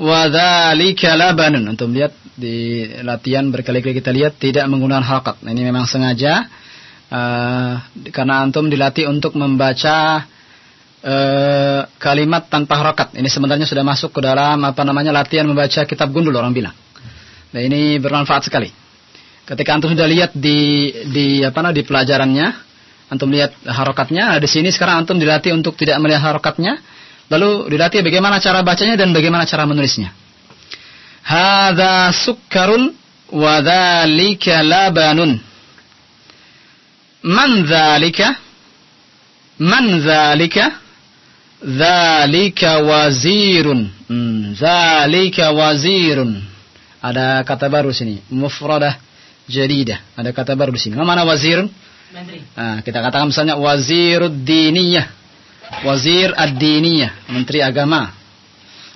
wa dzalika labanun. Antum lihat di latihan berkali-kali kita lihat tidak menggunakan harakat. Nah, Ini memang sengaja eh, karena antum dilatih untuk membaca eh, kalimat tanpa harakat. Ini sebenarnya sudah masuk ke dalam apa namanya latihan membaca kitab gundul orang bilang. Nah ini bermanfaat sekali. Ketika antum sudah lihat di di apa namanya di pelajarannya, antum lihat harokatnya. Nah, di sini sekarang antum dilatih untuk tidak melihat harokatnya, lalu dilatih bagaimana cara bacanya dan bagaimana cara menulisnya. Hadza sukkarun wa dzalika labanun. Man dzalika? Man dzalika? Dzalika wazirun. Hmm, dzalika wazirun. Ada kata baru sini, mufradah jadidah. Ada kata baru di sini. Mana wazirun? Menteri. Nah, kita katakan misalnya wazirud diniyah wazir ad-diniyah, menteri agama.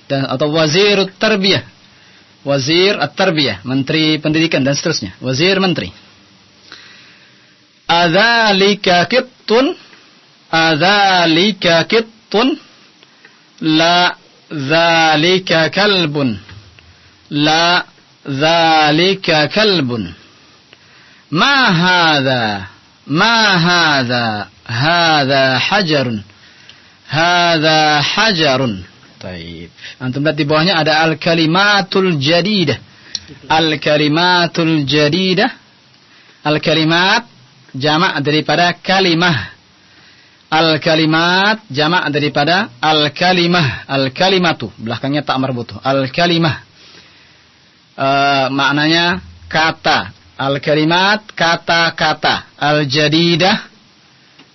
Dan atau wazir tarbiyah, wazir at-tarbiyah, menteri pendidikan dan seterusnya, wazir menteri. Adzalika qittun adzalika qittun la dzalika kalbun. La dzalika kalbun. Ma hadza ma hadza hadza hajarun. Hadza hajarun. Taib. Antum lihat di bawahnya ada al-kalimatul jadidah. Al-kalimatul jadidah. Al-kalimat jamak daripada kalimah. Al-kalimat jamak daripada al-kalimah. Al-kalimatu belakangnya tak merbutu. Al-kalimah. Uh, maknanya kata. Al-kalimat kata-kata. Al-jadidah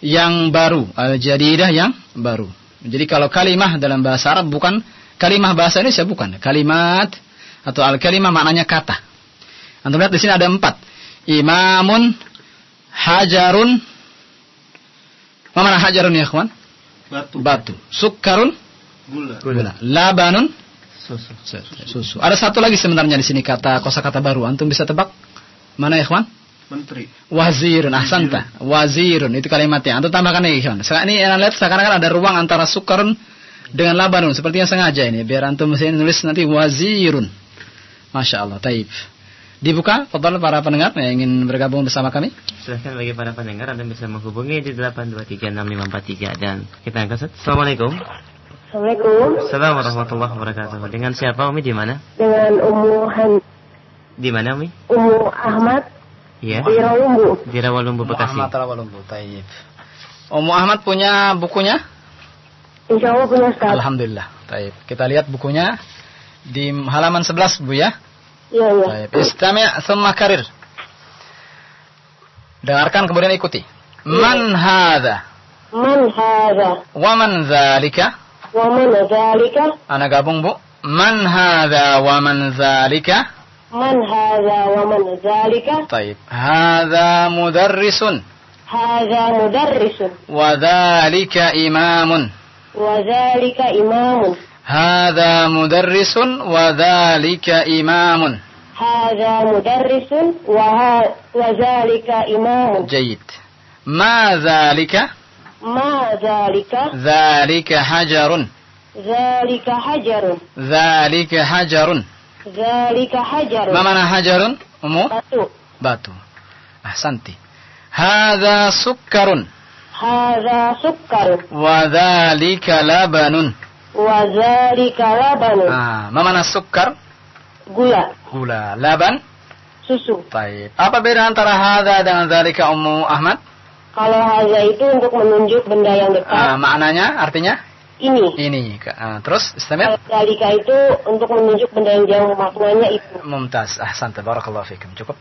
yang baru. Al-jadidah yang baru. Jadi kalau kalimah dalam bahasa Arab bukan kalimah bahasa Indonesia bukan. Kalimat atau al-kalimah maknanya kata. Antum lihat di sini ada empat. Imamun, hajarun. Mana hajarun ya kawan? Batu. Batu. Sukkarun, Gula. gula. Labanun, Susu. susu. Ada satu lagi sebenarnya di sini kata kosakata baru. Antum bisa tebak? Mana ya kawan? Menteri. Wazirun, ahsanta. Wazirun, itu kalimatnya. Antum tambahkan lagi, kawan. Sekarang ini yang lihat sekarang kan ada ruang antara sukarun dengan labanun. Seperti yang sengaja ini. Biar antum mesti nulis nanti wazirun. Masya Allah, taib. Dibuka, fadal para pendengar yang ingin bergabung bersama kami. Silahkan bagi para pendengar Anda bisa menghubungi di 8236543 dan kita angkat. Assalamualaikum. Assalamualaikum. Assalamualaikum warahmatullahi wabarakatuh. Dengan siapa Umi di mana? Dengan Ummu Han, Di mana Umi? Ummu Ahmad Iya. di Rawumbu. Di Rawalumbu Bekasi. Muhammad Rawalumbu, taib. Ummu Ahmad punya bukunya? Insya Allah punya Ustaz. Alhamdulillah, taib. Kita lihat bukunya di halaman 11 Bu ya. Iya, iya. Baik, istami' thumma karir. Dengarkan kemudian ikuti. Man hadha Man hadha wa man dzalika? wa man dzalika? Ana gabung Bu. Man hadha wa man dzalika? من هذا ومن ذلك؟ طيب. هذا مدرس. هذا مدرس. وذلك إمام. وذلك إمام. هذا مدرس وذلك إمام. هذا مدرس وه... وذلك إمام. جيد. ما ذلك؟ ما ذلك؟ ذلك حجر. ذلك حجر. ذلك حجر. Zalika hajarun. Ma mana hajarun? Umu? Batu. Batu. Ah, santi. Hadza sukkarun. Hadza sukkarun. Wadhalika labanun. Wadhalika labanun. Ah, ma mana sukkar? Gula. Gula. Laban? Susu. Baik. Apa beda antara hadza dengan zalika umu Ahmad? Kalau hadza itu untuk menunjuk benda yang dekat. Ah, maknanya artinya? Ini. ini. Ah, terus istamir? Kalau dzalika itu untuk menunjuk benda yang jauh maknanya itu. Mumtaz. Ahsanta. Barakallahu fikum. Cukup.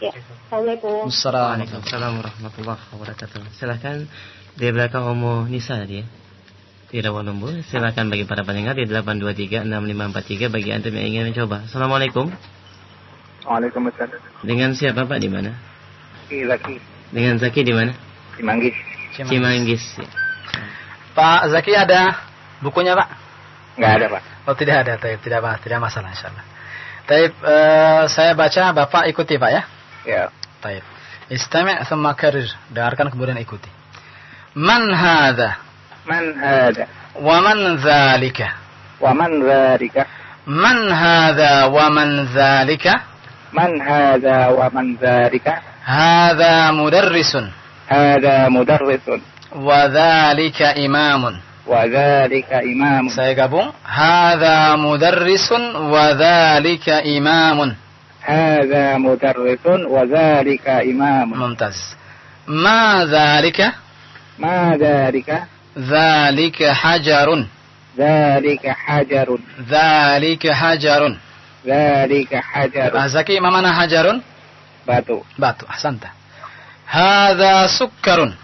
Ya. Assalamualaikum. Assalamualaikum. Waalaikumsalam warahmatullahi wabarakatuh. Silahkan di belakang Omo Nisa tadi ya. Di Rawalumbu. Silahkan bagi para pendengar di 8236543 bagi antum yang ingin mencoba. Assalamualaikum. Waalaikumsalam. Dengan siapa Pak di mana? Laki Dengan Zaki di mana? di Manggis. Cimanggis. Ya. Pak Zaki ada bukunya, Pak? Enggak ada, Pak. Oh, tidak ada. Taib. Tidak, apa- tidak masalah insyaallah. Taib, eh, saya baca, Bapak ikuti, Pak ya. Ya. Taib. Istami' thumma karir. Dengarkan kemudian ikuti. Man hadha? Man hada Wa man dzalika? wa man dzalika? Man hadha wa man dzalika? Man hada wa man dzalika? Hadha mudarrisun Hada mudarrisun wa dzalika imamun. wa dzalika imamun. Saya gabung. Hadha mudarrisun wa dzalika imamun. hadza mudarrisun wa dzalika imamun. Mumtaz. Ma dzalika? Ma dzalika? Dzalika hajarun. Dzalika hajarun. Dzalika hajarun. Dzalika hajarun. Ah, Zaki, ma mana hajarun? Batu. Batu. Ahsanta. Hadza sukkarun.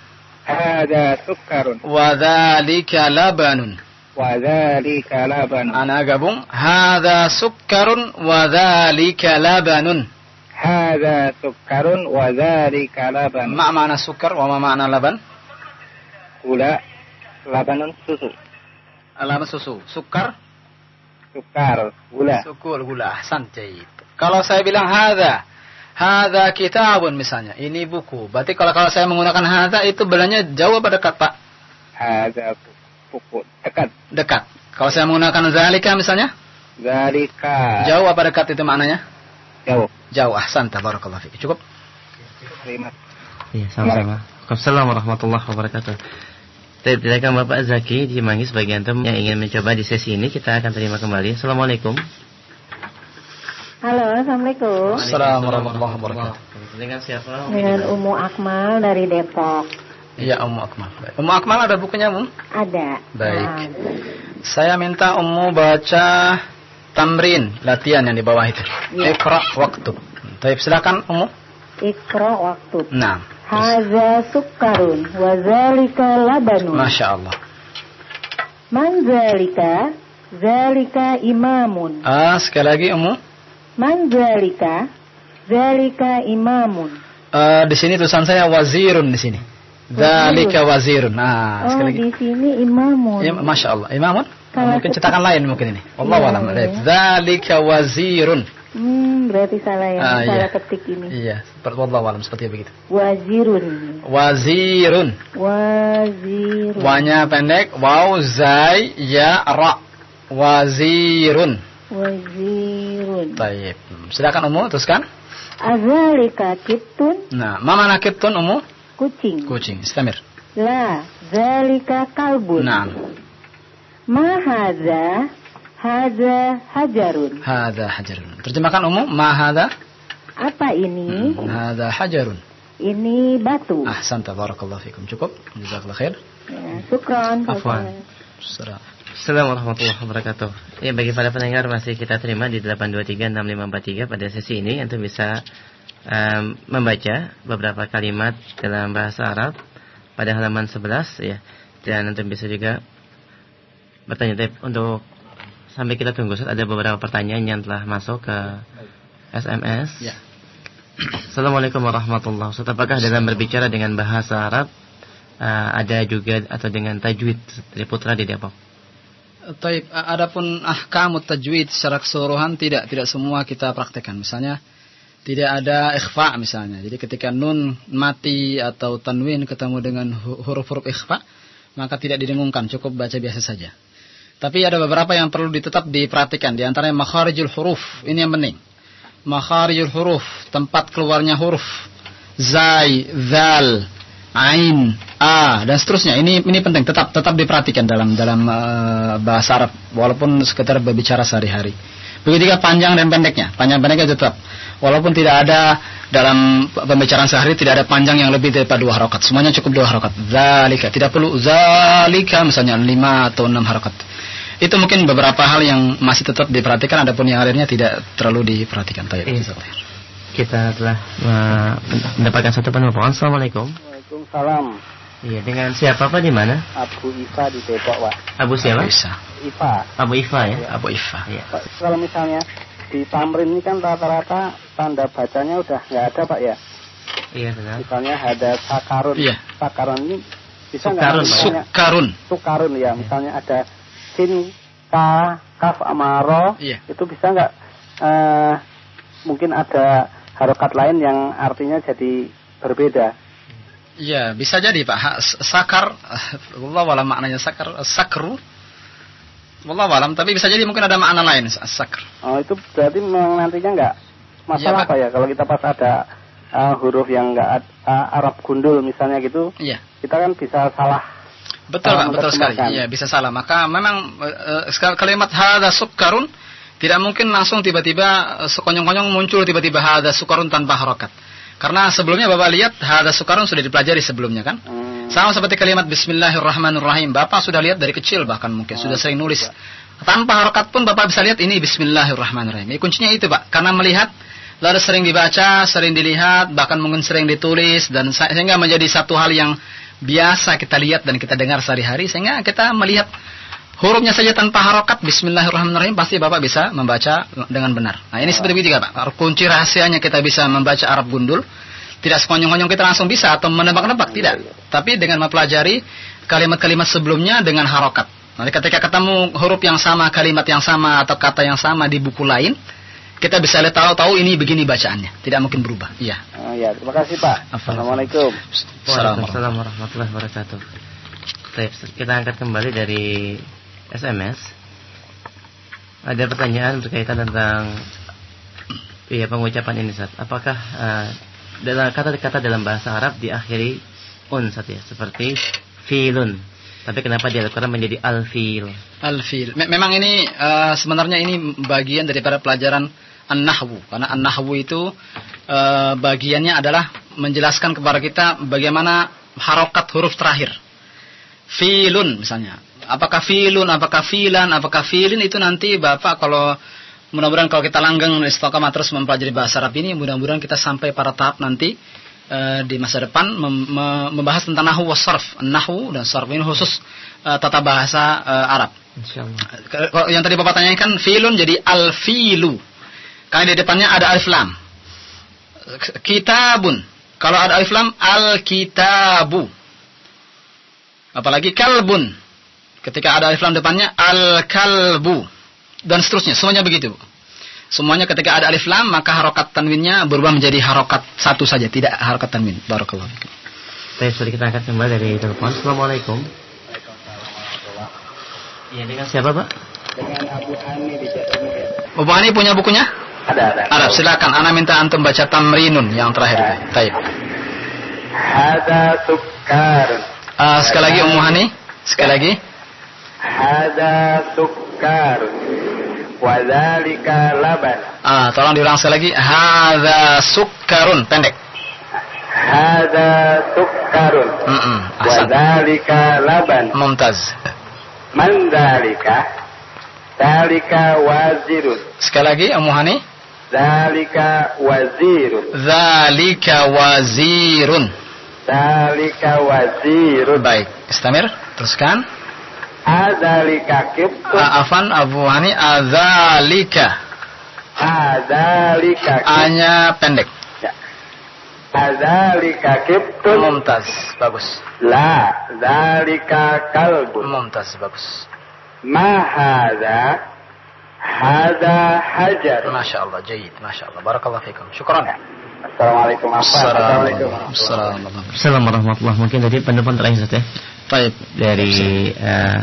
Wa dzalika labanun. Ana gabung. Hadza sukkarun wa dzalika labanun. Hadza sukkarun wa dzalika labanun. Ma mana sukkar wa ma mana laban? Gula, labanun susu. Laban susu. Sukkar? Sukar, gula. Sukul gula. Ahsan, jaib. Kalau saya bilang hadza, hadza kitabun misalnya, ini buku. Berarti kalau kalau saya menggunakan hadza itu belanya jauh apa dekat, Pak? Hadza buku. Dekat. Dekat. Kalau saya menggunakan zalika misalnya, Zalika. jauh apa dekat itu maknanya? Jauh. Jauh. Ahsan, tabarakallah fiik. Cukup? Terima. Iya, sama-sama. Assalamualaikum warahmatullahi wabarakatuh. Tidakkah Bapak Zaki di Mangi sebagai antum yang ingin mencoba di sesi ini kita akan terima kembali. Assalamualaikum. Halo, Assalamualaikum. Assalamualaikum warahmatullahi wabarakatuh. Dengan siapa? Dengan Umu Akmal dari Depok. Iya, Ummu Akmal. Baik. Ummu Akmal ada bukunya, Ummu? Ada. Baik. Nah, Saya minta Ummu baca tamrin, latihan yang di bawah itu. Iya. Iqra waktu. Baik, silakan Ummu. Ikra waktu. Nah, Haza sukkarun wa zalika labanun. Masya Allah. Man zalika? Zalika imamun. Ah, sekali lagi Ummu. Man zalika? Zalika imamun. Eh, di sini tulisan saya wazirun di sini. Dzalika wazirun. Nah, Oh, sekali lagi. di sini imamun. Ya, Masya Allah. Imamun? Kalau mungkin cetak- cetakan lain mungkin ini. Allah Iya, alam. iya. Dzalika wazirun. Hmm, berarti salah ya. Ah, salah iya. ketik ini. Iya, seperti Allah alam seperti begitu. Wazirun. Wazirun. Wazirun. Wanya pendek, waw zai ya ra. Wazirun. Wazirun. Baik. Silakan Umu teruskan. Azalika kitun Nah, mama nakitun Umu? kucing. Kucing. Istamir. La, zalika kalbun. Nah, Ma hadza hadza hajarun. hada hajarun. Terjemahkan Umu, ma hada? Apa ini? Hada hajarun. Ini batu. Ahsan tabarakallahu fikum. Cukup? Jazakallah khair. Ya, syukran. Afwan. Salam. Assalamualaikum warahmatullahi wabarakatuh. Ya bagi para pendengar masih kita terima di 8236543 pada sesi ini untuk bisa em, membaca beberapa kalimat dalam bahasa Arab pada halaman 11 ya dan untuk bisa juga bertanya untuk sampai kita tunggu ada beberapa pertanyaan yang telah masuk ke SMS. Ya. Assalamualaikum warahmatullahi wabarakatuh. Apakah dalam berbicara dengan bahasa Arab eh, ada juga atau dengan tajwid dari Putra di Depok? Taib, adapun ahkamut tajwid secara keseluruhan tidak tidak semua kita praktekkan. Misalnya tidak ada ikhfa misalnya. Jadi ketika nun mati atau tanwin ketemu dengan hu- huruf-huruf ikhfa, maka tidak didengungkan, cukup baca biasa saja. Tapi ada beberapa yang perlu ditetap diperhatikan. Di antaranya makharijul huruf. Ini yang penting. Makharijul huruf, tempat keluarnya huruf. Zai, zal, ain, a dan seterusnya. Ini ini penting tetap tetap diperhatikan dalam dalam eh, bahasa Arab walaupun sekedar berbicara sehari-hari. Begitu juga panjang dan pendeknya. Panjang pendeknya tetap walaupun tidak ada dalam pembicaraan sehari tidak ada panjang yang lebih daripada dua harokat. Semuanya cukup dua harokat. Zalika tidak perlu zalika misalnya lima atau enam harokat. Itu mungkin beberapa hal yang masih tetap diperhatikan, adapun yang lainnya tidak terlalu diperhatikan. Tayyib. Iya. Kita telah eh, mendapatkan satu penelpon. Assalamualaikum. Waalaikumsalam. Iya, dengan siapa Pak di mana? Abu Ifa di Depok, Pak. Abu siapa? Bisa. Ifa. Abu Ifa ya. Abu Ifa. Iya. Pak, kalau misalnya di tamrin ini kan rata-rata tanda bacanya udah nggak ada, Pak ya. Iya benar. Misalnya ada sakarun. Iya. Sakarun ini bisa nggak Sukarun, misalnya Sukarun. sukarun ya. Misalnya ada sin, ka, kaf, amaro. Iya. Itu bisa nggak eh, mungkin ada harokat lain yang artinya jadi berbeda. Iya, bisa jadi Pak. Ha- Sakar, Allah walam maknanya sakar, sakru. Allah walam, tapi bisa jadi mungkin ada makna lain. Sakr. Oh itu berarti memang nantinya nggak masalah Pak. apa ya kalau kita pas ada uh, huruf yang nggak uh, Arab gundul misalnya gitu, Iya. kita kan bisa salah. Betul Pak, betul sekali. Iya, bisa salah. Maka memang sekal- kalimat hadza sukkarun Tidak mungkin langsung tiba-tiba eh, sekonyong-konyong muncul tiba-tiba hada sukarun tanpa harokat. Karena sebelumnya Bapak lihat hada sukarun sudah dipelajari sebelumnya kan? Sama seperti kalimat Bismillahirrahmanirrahim. Bapak sudah lihat dari kecil bahkan mungkin sudah sering nulis. Tanpa harokat pun Bapak bisa lihat ini Bismillahirrahmanirrahim. Ya, kuncinya itu Pak. Karena melihat lalu sering dibaca, sering dilihat, bahkan mungkin sering ditulis dan sehingga menjadi satu hal yang biasa kita lihat dan kita dengar sehari-hari sehingga kita melihat hurufnya saja tanpa harokat Bismillahirrahmanirrahim pasti Bapak bisa membaca dengan benar. Nah ini seperti itu Pak. Kunci rahasianya kita bisa membaca Arab gundul tidak sekonyong-konyong kita langsung bisa atau menebak-nebak tidak. Tapi dengan mempelajari kalimat-kalimat sebelumnya dengan harokat. Nanti ketika ketemu huruf yang sama, kalimat yang sama atau kata yang sama di buku lain, kita bisa lihat tahu-tahu ini begini bacaannya, tidak mungkin berubah. Iya. Oh, ya, terima kasih Pak. Assalamualaikum. Waalaikumsalam warahmatullahi wabarakatuh. Baik, kita angkat kembali dari SMS. Ada pertanyaan berkaitan tentang iya pengucapan ini Ustaz. Apakah eh, dalam kata-kata dalam bahasa Arab diakhiri un Ustaz ya, seperti filun. Tapi kenapa di Al-Qur'an menjadi al-fil? Al-fil. Me- memang ini eh, sebenarnya ini bagian daripada pelajaran an-nahwu. Karena an-nahwu itu eh, bagiannya adalah menjelaskan kepada kita bagaimana harokat huruf terakhir. Filun misalnya. Apakah filun, apakah filan, apakah filin itu nanti Bapak kalau mudah-mudahan kalau kita langgeng istiqamah terus mempelajari bahasa Arab ini mudah-mudahan kita sampai pada tahap nanti eh, di masa depan mem- me- membahas tentang nahwu was sarf. Nahwu dan sarf ini khusus eh, tata bahasa eh, Arab. Insyaallah. Kalau yang tadi Bapak tanyakan filun jadi al-filu. Karena di depannya ada alif lam. Kitabun. Kalau ada alif lam al-kitabu. Apalagi kalbun. Ketika ada alif lam depannya al-kalbu. Dan seterusnya, semuanya begitu. Semuanya ketika ada alif lam maka harokat tanwinnya berubah menjadi harokat satu saja, tidak harokat tanwin. Barakallahu fikum. Baik, sudah kita angkat kembali dari telepon. Assalamualaikum. Iya, dengan siapa, Pak? Dengan Abu Hani di. Bapak Hani punya bukunya? Ada, ada. Ada, silakan. Ana minta antum baca tamrinun yang terakhir. Taib. Hada sukkarun. Ah, sekali lagi Ummu Hani. Sekali lagi. Hada sukkarun. Wadhalika laban. Ah, tolong diulang sekali lagi. Hadza sukkarun pendek. Hada sukkarun. Mm Ahsan. Wadhalika laban. Mumtaz. Man dhalika? Dhalika wazirun. Sekali lagi Ummu Hani. Wazirun. Dzalika wazirun. Dhalika wazirun. Baik, istamir. Teruskan. Adhalika kibtun. Ah, afan Abu Hani adzalika. Adhalika kibtun. Hanya pendek. Adhalika kibtun. Mumtaz. Bagus. La, dhalika kalbun. Mumtaz. Bagus. Ma? Hadha hajar. Masya Allah, jayid. Masya Allah. Barakallah fikum. Syukran. Assalamualaikum warahmatullahi Assalamualaikum. Assalamualaikum warahmatullahi Mungkin tadi penelpon terakhir Ustaz Baik. Dari eh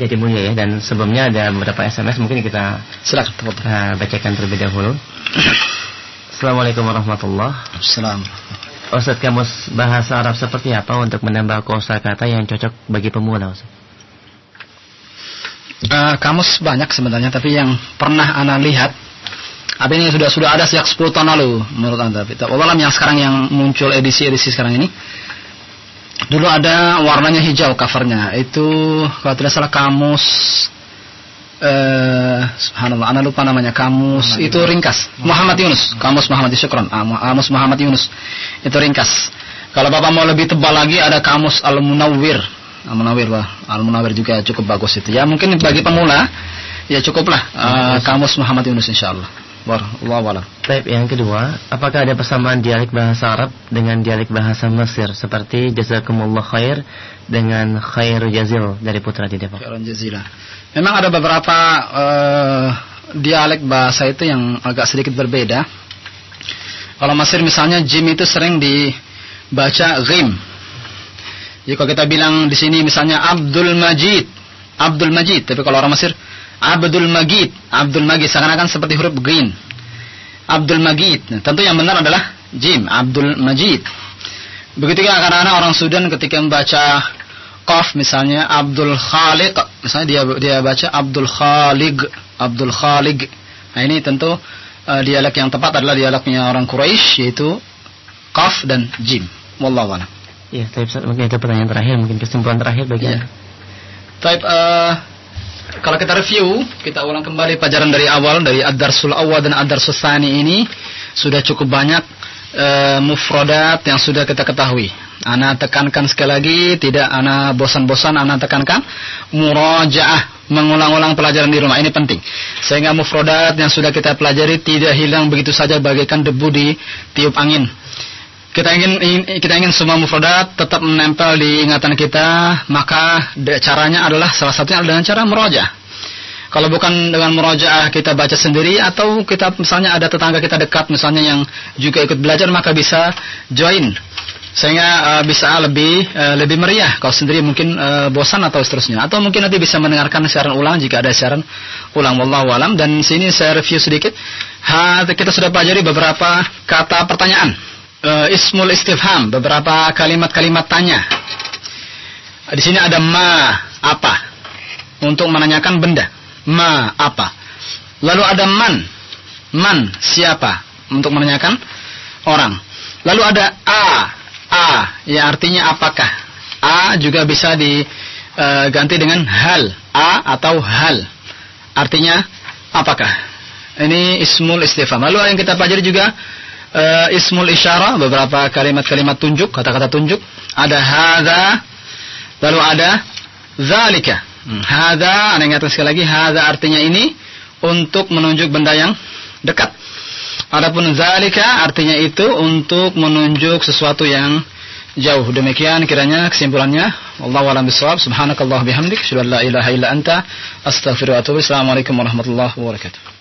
jadi mulia ya dan sebelumnya ada beberapa SMS mungkin kita Silakan. eh, bacakan terlebih dahulu. Assalamualaikum warahmatullahi Assalam. Ustaz kamus bahasa Arab seperti apa untuk menambah kosakata yang cocok bagi pemula Ustaz? Eh, kamus banyak sebenarnya, tapi yang pernah ana lihat, apa ini sudah sudah ada sejak 10 tahun lalu menurut anda. Tapi yang sekarang yang muncul edisi-edisi sekarang ini, dulu ada warnanya hijau covernya. Itu kalau tidak salah kamus, eh, subhanallah, ana lupa namanya kamus. itu ringkas. Muhammad Yunus, kamus Muhammad Syukron, ah, Mu- kamus Muhammad Yunus. Itu ringkas. Kalau bapak mau lebih tebal lagi ada kamus Al Munawwir. Al Munawwir wah, Al Munawwir juga cukup bagus itu. Ya mungkin bagi pemula ya cukuplah eh, kamus Muhammad Yunus insyaallah. Wallahu a'lam. Baik, yang kedua, apakah ada persamaan dialek bahasa Arab dengan dialek bahasa Mesir seperti jazakumullah khair dengan khair jazil dari Putra di Depok? Khairan jazila. Memang ada beberapa eh, dialek bahasa itu yang agak sedikit berbeda. Kalau Mesir misalnya jim itu sering dibaca ghim. Jadi kalau kita bilang di sini misalnya Abdul Majid, Abdul Majid, tapi kalau orang Mesir Abdul Majid, Abdul Majid seakan-akan seperti huruf ghin. Abdul Majid. Nah, tentu yang benar adalah jim, Abdul Majid. Begitu juga kadang-kadang orang Sudan ketika membaca qaf misalnya Abdul Khaliq misalnya dia dia baca Abdul Khaliq Abdul Khaliq nah ini tentu uh, dialek yang tepat adalah dialeknya orang Quraisy yaitu qaf dan jim wallahu a'lam Ya, tapi mungkin itu pertanyaan terakhir, mungkin kesimpulan terakhir bagi Ya. Anda. Taib, eh, kalau kita review, kita ulang kembali pelajaran dari awal dari Ad-Darsul Awal dan Ad-Darsul Tsani ini sudah cukup banyak eh, mufradat yang sudah kita ketahui. Ana tekankan sekali lagi, tidak ana bosan-bosan ana tekankan murajaah, mengulang-ulang pelajaran di rumah ini penting. Sehingga mufradat yang sudah kita pelajari tidak hilang begitu saja bagaikan debu di tiup angin. Kita ingin, ingin- kita ingin semua mufradat tetap menempel di ingatan kita, maka caranya adalah salah satunya adalah dengan cara meroja. Kalau bukan dengan merojaah kita baca sendiri atau kita misalnya ada tetangga kita dekat misalnya yang juga ikut belajar maka bisa join sehingga eh, bisa lebih eh, lebih meriah. Kalau sendiri mungkin eh, bosan atau seterusnya atau mungkin nanti bisa mendengarkan siaran ulang jika ada siaran ulang wallahu alam dan sini saya review sedikit. Ha, kita sudah pelajari beberapa kata pertanyaan. Eh, ismul istifham, beberapa kalimat-kalimat tanya. Di sini ada ma apa untuk menanyakan benda. Ma apa. Lalu ada man. Man siapa untuk menanyakan orang. Lalu ada a a yang artinya apakah. A juga bisa diganti dengan hal. A atau hal. Artinya apakah. Ini ismul istifham. Lalu yang kita pelajari juga eh, ismul isyarah, beberapa kalimat-kalimat tunjuk, kata-kata tunjuk. Ada hadza, lalu ada zalika. Hmm, Hadza, anda ingatkan sekali lagi, hadza artinya ini untuk menunjuk benda yang dekat. Adapun zalika artinya itu untuk menunjuk sesuatu yang jauh. Demikian kiranya kesimpulannya. Wallahu a'lam bishawab. Subhanakallah bihamdik, asyhadu ilaha illa anta, astaghfiruka wa atubu. Assalamualaikum warahmatullahi wabarakatuh.